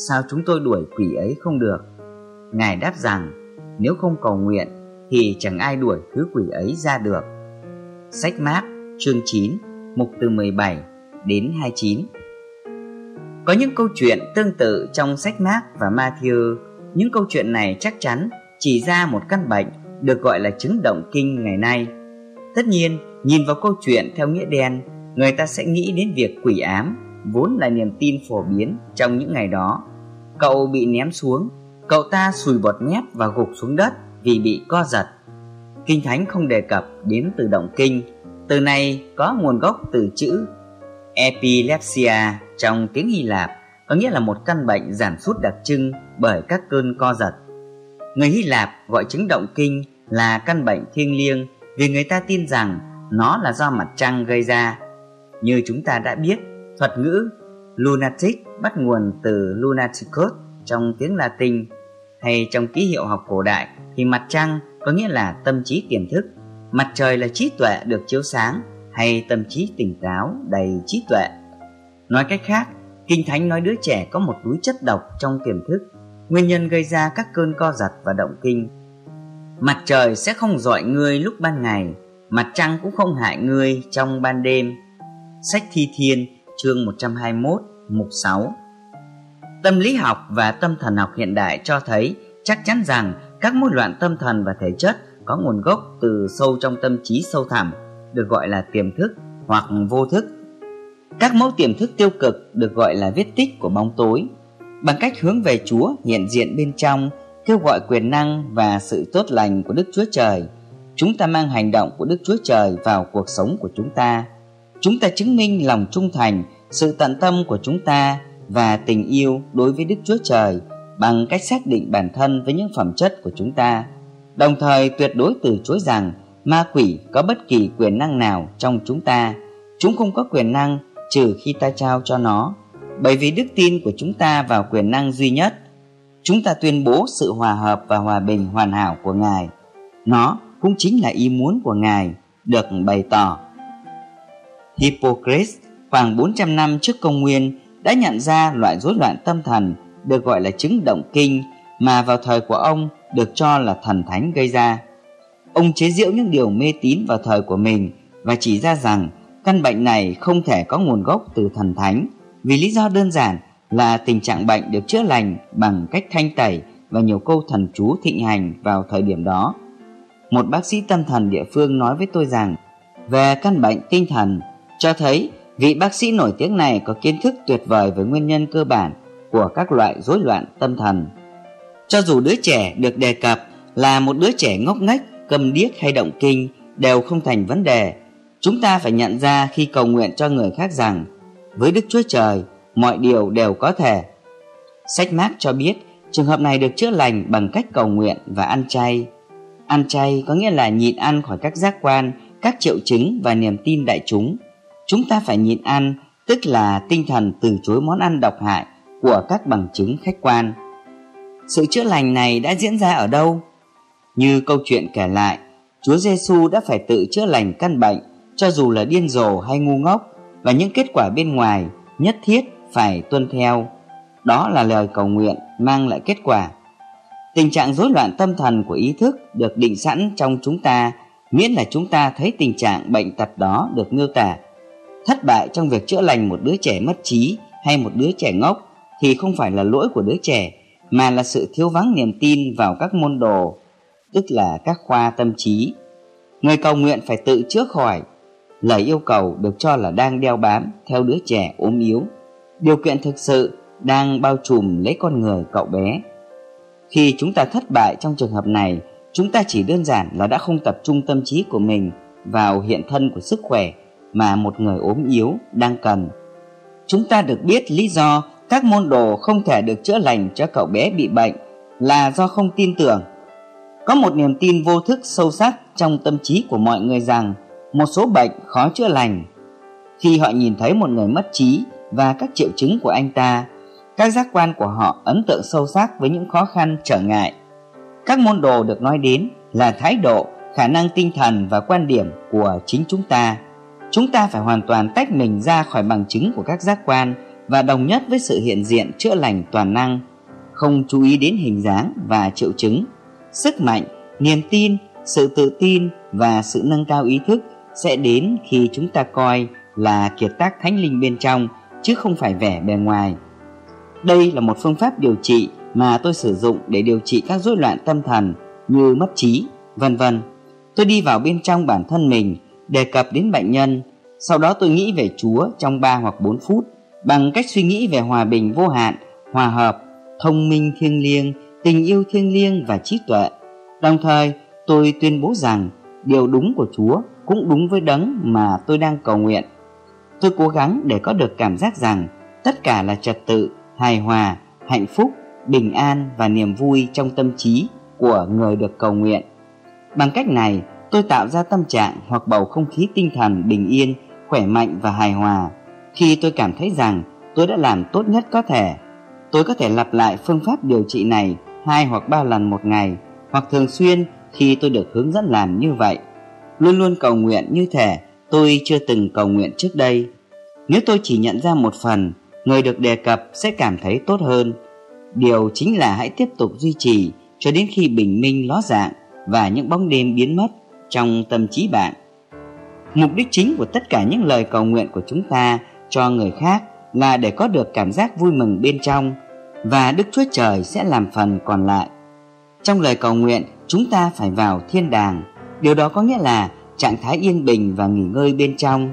[SPEAKER 1] sao chúng tôi đuổi quỷ ấy không được? Ngài đáp rằng, nếu không cầu nguyện thì chẳng ai đuổi thứ quỷ ấy ra được. Sách Mát chương 9 mục từ 17 đến 29 Có những câu chuyện tương tự trong sách Mát và Matthew. Những câu chuyện này chắc chắn chỉ ra một căn bệnh được gọi là chứng động kinh ngày nay. Tất nhiên, nhìn vào câu chuyện theo nghĩa đen, người ta sẽ nghĩ đến việc quỷ ám, vốn là niềm tin phổ biến trong những ngày đó. Cậu bị ném xuống, cậu ta sùi bọt mép và gục xuống đất vì bị co giật. Kinh Thánh không đề cập đến từ động kinh. Từ này có nguồn gốc từ chữ epilepsia trong tiếng Hy Lạp, có nghĩa là một căn bệnh giảm sút đặc trưng bởi các cơn co giật. Người Hy Lạp gọi chứng động kinh là căn bệnh thiêng liêng vì người ta tin rằng nó là do mặt trăng gây ra. Như chúng ta đã biết, thuật ngữ lunatic bắt nguồn từ lunaticus trong tiếng Latin hay trong ký hiệu học cổ đại thì mặt trăng có nghĩa là tâm trí tiềm thức, mặt trời là trí tuệ được chiếu sáng hay tâm trí tỉnh táo đầy trí tuệ. Nói cách khác, Kinh Thánh nói đứa trẻ có một túi chất độc trong tiềm thức, nguyên nhân gây ra các cơn co giật và động kinh. Mặt trời sẽ không dọi ngươi lúc ban ngày, mặt trăng cũng không hại ngươi trong ban đêm. Sách Thi Thiên, chương 121, mục 6 Tâm lý học và tâm thần học hiện đại cho thấy chắc chắn rằng các mối loạn tâm thần và thể chất có nguồn gốc từ sâu trong tâm trí sâu thẳm, được gọi là tiềm thức hoặc vô thức. Các mẫu tiềm thức tiêu cực được gọi là vết tích của bóng tối. Bằng cách hướng về Chúa hiện diện bên trong, kêu gọi quyền năng và sự tốt lành của Đức Chúa Trời, chúng ta mang hành động của Đức Chúa Trời vào cuộc sống của chúng ta. Chúng ta chứng minh lòng trung thành, sự tận tâm của chúng ta và tình yêu đối với Đức Chúa Trời bằng cách xác định bản thân với những phẩm chất của chúng ta, đồng thời tuyệt đối từ chối rằng ma quỷ có bất kỳ quyền năng nào trong chúng ta. Chúng không có quyền năng trừ khi ta trao cho nó, bởi vì đức tin của chúng ta vào quyền năng duy nhất. Chúng ta tuyên bố sự hòa hợp và hòa bình hoàn hảo của Ngài. Nó cũng chính là ý muốn của Ngài, được bày tỏ. Hippocrates, khoảng 400 năm trước công nguyên, đã nhận ra loại rối loạn tâm thần được gọi là chứng động kinh mà vào thời của ông được cho là thần thánh gây ra. Ông chế giễu những điều mê tín vào thời của mình và chỉ ra rằng căn bệnh này không thể có nguồn gốc từ thần thánh vì lý do đơn giản là tình trạng bệnh được chữa lành bằng cách thanh tẩy và nhiều câu thần chú thịnh hành vào thời điểm đó. Một bác sĩ tâm thần địa phương nói với tôi rằng về căn bệnh tinh thần cho thấy vị bác sĩ nổi tiếng này có kiến thức tuyệt vời về nguyên nhân cơ bản của các loại rối loạn tâm thần. Cho dù đứa trẻ được đề cập là một đứa trẻ ngốc nghếch, cầm điếc hay động kinh đều không thành vấn đề. Chúng ta phải nhận ra khi cầu nguyện cho người khác rằng với Đức Chúa Trời mọi điều đều có thể. Sách mát cho biết trường hợp này được chữa lành bằng cách cầu nguyện và ăn chay. Ăn chay có nghĩa là nhịn ăn khỏi các giác quan, các triệu chứng và niềm tin đại chúng. Chúng ta phải nhịn ăn, tức là tinh thần từ chối món ăn độc hại của các bằng chứng khách quan. Sự chữa lành này đã diễn ra ở đâu? Như câu chuyện kể lại, Chúa Giêsu đã phải tự chữa lành căn bệnh cho dù là điên rồ hay ngu ngốc và những kết quả bên ngoài nhất thiết phải tuân theo. Đó là lời cầu nguyện mang lại kết quả. Tình trạng rối loạn tâm thần của ý thức được định sẵn trong chúng ta miễn là chúng ta thấy tình trạng bệnh tật đó được miêu tả. Thất bại trong việc chữa lành một đứa trẻ mất trí hay một đứa trẻ ngốc thì không phải là lỗi của đứa trẻ mà là sự thiếu vắng niềm tin vào các môn đồ, tức là các khoa tâm trí. Người cầu nguyện phải tự chữa khỏi. Lời yêu cầu được cho là đang đeo bám theo đứa trẻ ốm yếu. Điều kiện thực sự đang bao trùm lấy con người cậu bé. Khi chúng ta thất bại trong trường hợp này, chúng ta chỉ đơn giản là đã không tập trung tâm trí của mình vào hiện thân của sức khỏe mà một người ốm yếu đang cần. Chúng ta được biết lý do các môn đồ không thể được chữa lành cho cậu bé bị bệnh là do không tin tưởng. Có một niềm tin vô thức sâu sắc trong tâm trí của mọi người rằng một số bệnh khó chữa lành. Khi họ nhìn thấy một người mất trí và các triệu chứng của anh ta, các giác quan của họ ấn tượng sâu sắc với những khó khăn trở ngại. Các môn đồ được nói đến là thái độ, khả năng tinh thần và quan điểm của chính chúng ta. Chúng ta phải hoàn toàn tách mình ra khỏi bằng chứng của các giác quan và đồng nhất với sự hiện diện chữa lành toàn năng, không chú ý đến hình dáng và triệu chứng. Sức mạnh, niềm tin, sự tự tin và sự nâng cao ý thức sẽ đến khi chúng ta coi là kiệt tác thánh linh bên trong chứ không phải vẻ bề ngoài. Đây là một phương pháp điều trị mà tôi sử dụng để điều trị các rối loạn tâm thần như mất trí, vân vân. Tôi đi vào bên trong bản thân mình, đề cập đến bệnh nhân, sau đó tôi nghĩ về Chúa trong 3 hoặc 4 phút bằng cách suy nghĩ về hòa bình vô hạn, hòa hợp, thông minh thiêng liêng, tình yêu thiêng liêng và trí tuệ. Đồng thời, tôi tuyên bố rằng điều đúng của Chúa cũng đúng với đấng mà tôi đang cầu nguyện. Tôi cố gắng để có được cảm giác rằng tất cả là trật tự, hài hòa, hạnh phúc, bình an và niềm vui trong tâm trí của người được cầu nguyện. Bằng cách này, tôi tạo ra tâm trạng hoặc bầu không khí tinh thần bình yên, khỏe mạnh và hài hòa. Khi tôi cảm thấy rằng tôi đã làm tốt nhất có thể, tôi có thể lặp lại phương pháp điều trị này hai hoặc ba lần một ngày, hoặc thường xuyên khi tôi được hướng dẫn làm như vậy. Luôn luôn cầu nguyện như thể tôi chưa từng cầu nguyện trước đây. Nếu tôi chỉ nhận ra một phần, người được đề cập sẽ cảm thấy tốt hơn. Điều chính là hãy tiếp tục duy trì cho đến khi bình minh ló dạng và những bóng đêm biến mất trong tâm trí bạn. Mục đích chính của tất cả những lời cầu nguyện của chúng ta cho người khác là để có được cảm giác vui mừng bên trong và Đức Chúa Trời sẽ làm phần còn lại. Trong lời cầu nguyện, chúng ta phải vào thiên đàng. Điều đó có nghĩa là trạng thái yên bình và nghỉ ngơi bên trong.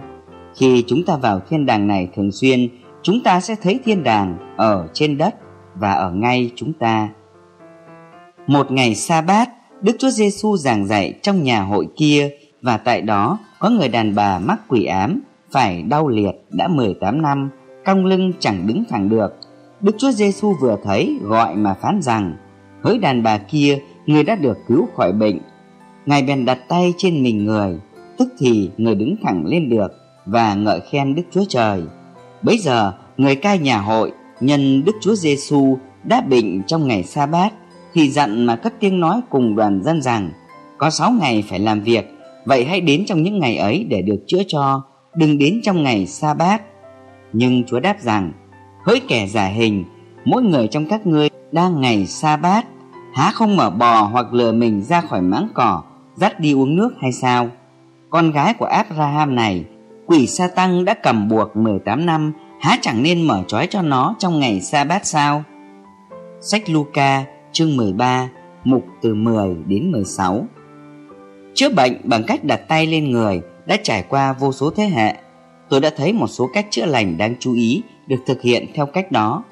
[SPEAKER 1] Khi chúng ta vào thiên đàng này thường xuyên, chúng ta sẽ thấy thiên đàng ở trên đất và ở ngay chúng ta. Một ngày sa bát, Đức Chúa Giêsu giảng dạy trong nhà hội kia và tại đó có người đàn bà mắc quỷ ám phải đau liệt đã 18 năm, cong lưng chẳng đứng thẳng được. Đức Chúa Giêsu vừa thấy gọi mà phán rằng: "Hỡi đàn bà kia, người đã được cứu khỏi bệnh." Ngài bèn đặt tay trên mình người, tức thì người đứng thẳng lên được và ngợi khen Đức Chúa Trời. Bấy giờ, người cai nhà hội nhân Đức Chúa Giêsu đã bệnh trong ngày sa bát thì dặn mà cất tiếng nói cùng đoàn dân rằng có sáu ngày phải làm việc vậy hãy đến trong những ngày ấy để được chữa cho đừng đến trong ngày sa bát nhưng chúa đáp rằng hỡi kẻ giả hình mỗi người trong các ngươi đang ngày sa bát há không mở bò hoặc lừa mình ra khỏi máng cỏ dắt đi uống nước hay sao con gái của Abraham này, quỷ sa tăng đã cầm buộc 18 năm, há chẳng nên mở trói cho nó trong ngày sa bát sao sách Luca, chương 13 mục từ 10 đến 16 Chữa bệnh bằng cách đặt tay lên người đã trải qua vô số thế hệ. Tôi đã thấy một số cách chữa lành đáng chú ý được thực hiện theo cách đó.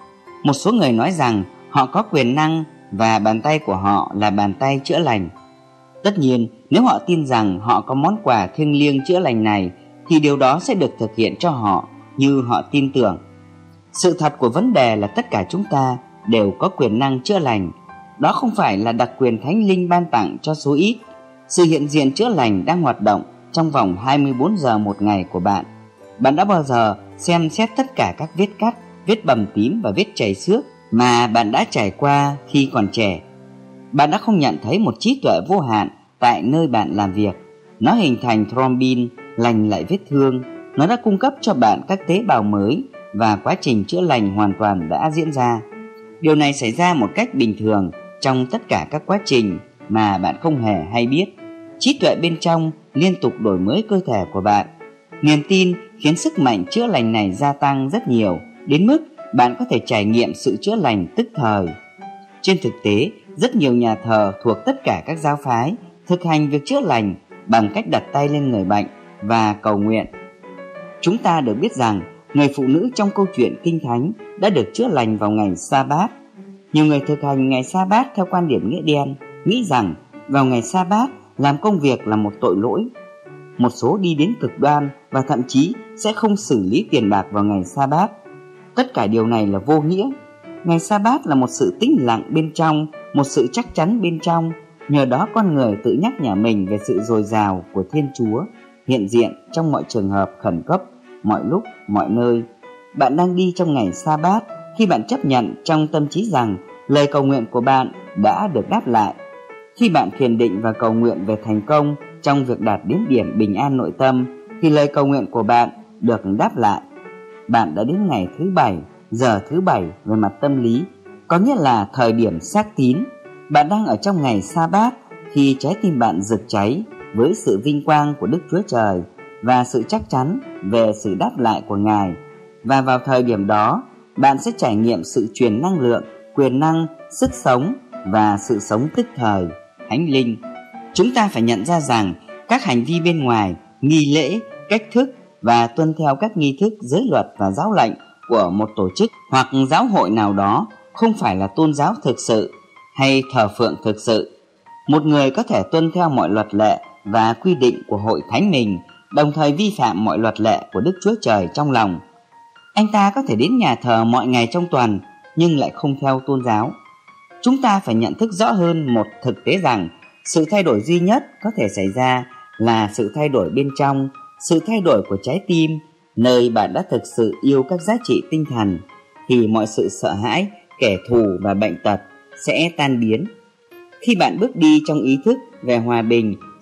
[SPEAKER 1] Một số người nói rằng họ có quyền năng và bàn tay của họ là bàn tay chữa lành. Tất nhiên, nếu họ tin rằng họ có món quà thiêng liêng chữa lành này thì điều đó sẽ được thực hiện cho họ như họ tin tưởng. Sự thật của vấn đề là tất cả chúng ta đều có quyền năng chữa lành. Đó không phải là đặc quyền thánh linh ban tặng cho số ít sự hiện diện chữa lành đang hoạt động trong vòng 24 giờ một ngày của bạn. Bạn đã bao giờ xem xét tất cả các vết cắt, vết bầm tím và vết chảy xước mà bạn đã trải qua khi còn trẻ? Bạn đã không nhận thấy một trí tuệ vô hạn tại nơi bạn làm việc. Nó hình thành thrombin, lành lại vết thương. Nó đã cung cấp cho bạn các tế bào mới và quá trình chữa lành hoàn toàn đã diễn ra. Điều này xảy ra một cách bình thường trong tất cả các quá trình mà bạn không hề hay biết trí tuệ bên trong liên tục đổi mới cơ thể của bạn. Niềm tin khiến sức mạnh chữa lành này gia tăng rất nhiều, đến mức bạn có thể trải nghiệm sự chữa lành tức thời. Trên thực tế, rất nhiều nhà thờ thuộc tất cả các giáo phái thực hành việc chữa lành bằng cách đặt tay lên người bệnh và cầu nguyện. Chúng ta được biết rằng người phụ nữ trong câu chuyện kinh thánh đã được chữa lành vào ngày sa bát. Nhiều người thực hành ngày sa bát theo quan điểm nghĩa đen, nghĩ rằng vào ngày sa bát làm công việc là một tội lỗi. Một số đi đến cực đoan và thậm chí sẽ không xử lý tiền bạc vào ngày sa bát. Tất cả điều này là vô nghĩa. Ngày sa bát là một sự tĩnh lặng bên trong, một sự chắc chắn bên trong. Nhờ đó con người tự nhắc nhở mình về sự dồi dào của Thiên Chúa hiện diện trong mọi trường hợp khẩn cấp, mọi lúc, mọi nơi. Bạn đang đi trong ngày sa bát khi bạn chấp nhận trong tâm trí rằng lời cầu nguyện của bạn đã được đáp lại. Khi bạn thiền định và cầu nguyện về thành công trong việc đạt đến điểm bình an nội tâm thì lời cầu nguyện của bạn được đáp lại. Bạn đã đến ngày thứ bảy, giờ thứ bảy về mặt tâm lý, có nghĩa là thời điểm xác tín. Bạn đang ở trong ngày sa bát khi trái tim bạn rực cháy với sự vinh quang của Đức Chúa Trời và sự chắc chắn về sự đáp lại của Ngài. Và vào thời điểm đó, bạn sẽ trải nghiệm sự truyền năng lượng, quyền năng, sức sống và sự sống tức thời, thánh linh. Chúng ta phải nhận ra rằng các hành vi bên ngoài, nghi lễ, cách thức và tuân theo các nghi thức giới luật và giáo lệnh của một tổ chức hoặc giáo hội nào đó không phải là tôn giáo thực sự hay thờ phượng thực sự. Một người có thể tuân theo mọi luật lệ và quy định của hội thánh mình, đồng thời vi phạm mọi luật lệ của Đức Chúa Trời trong lòng. Anh ta có thể đến nhà thờ mọi ngày trong tuần nhưng lại không theo tôn giáo. Chúng ta phải nhận thức rõ hơn một thực tế rằng sự thay đổi duy nhất có thể xảy ra là sự thay đổi bên trong, sự thay đổi của trái tim, nơi bạn đã thực sự yêu các giá trị tinh thần thì mọi sự sợ hãi, kẻ thù và bệnh tật sẽ tan biến. Khi bạn bước đi trong ý thức về hòa bình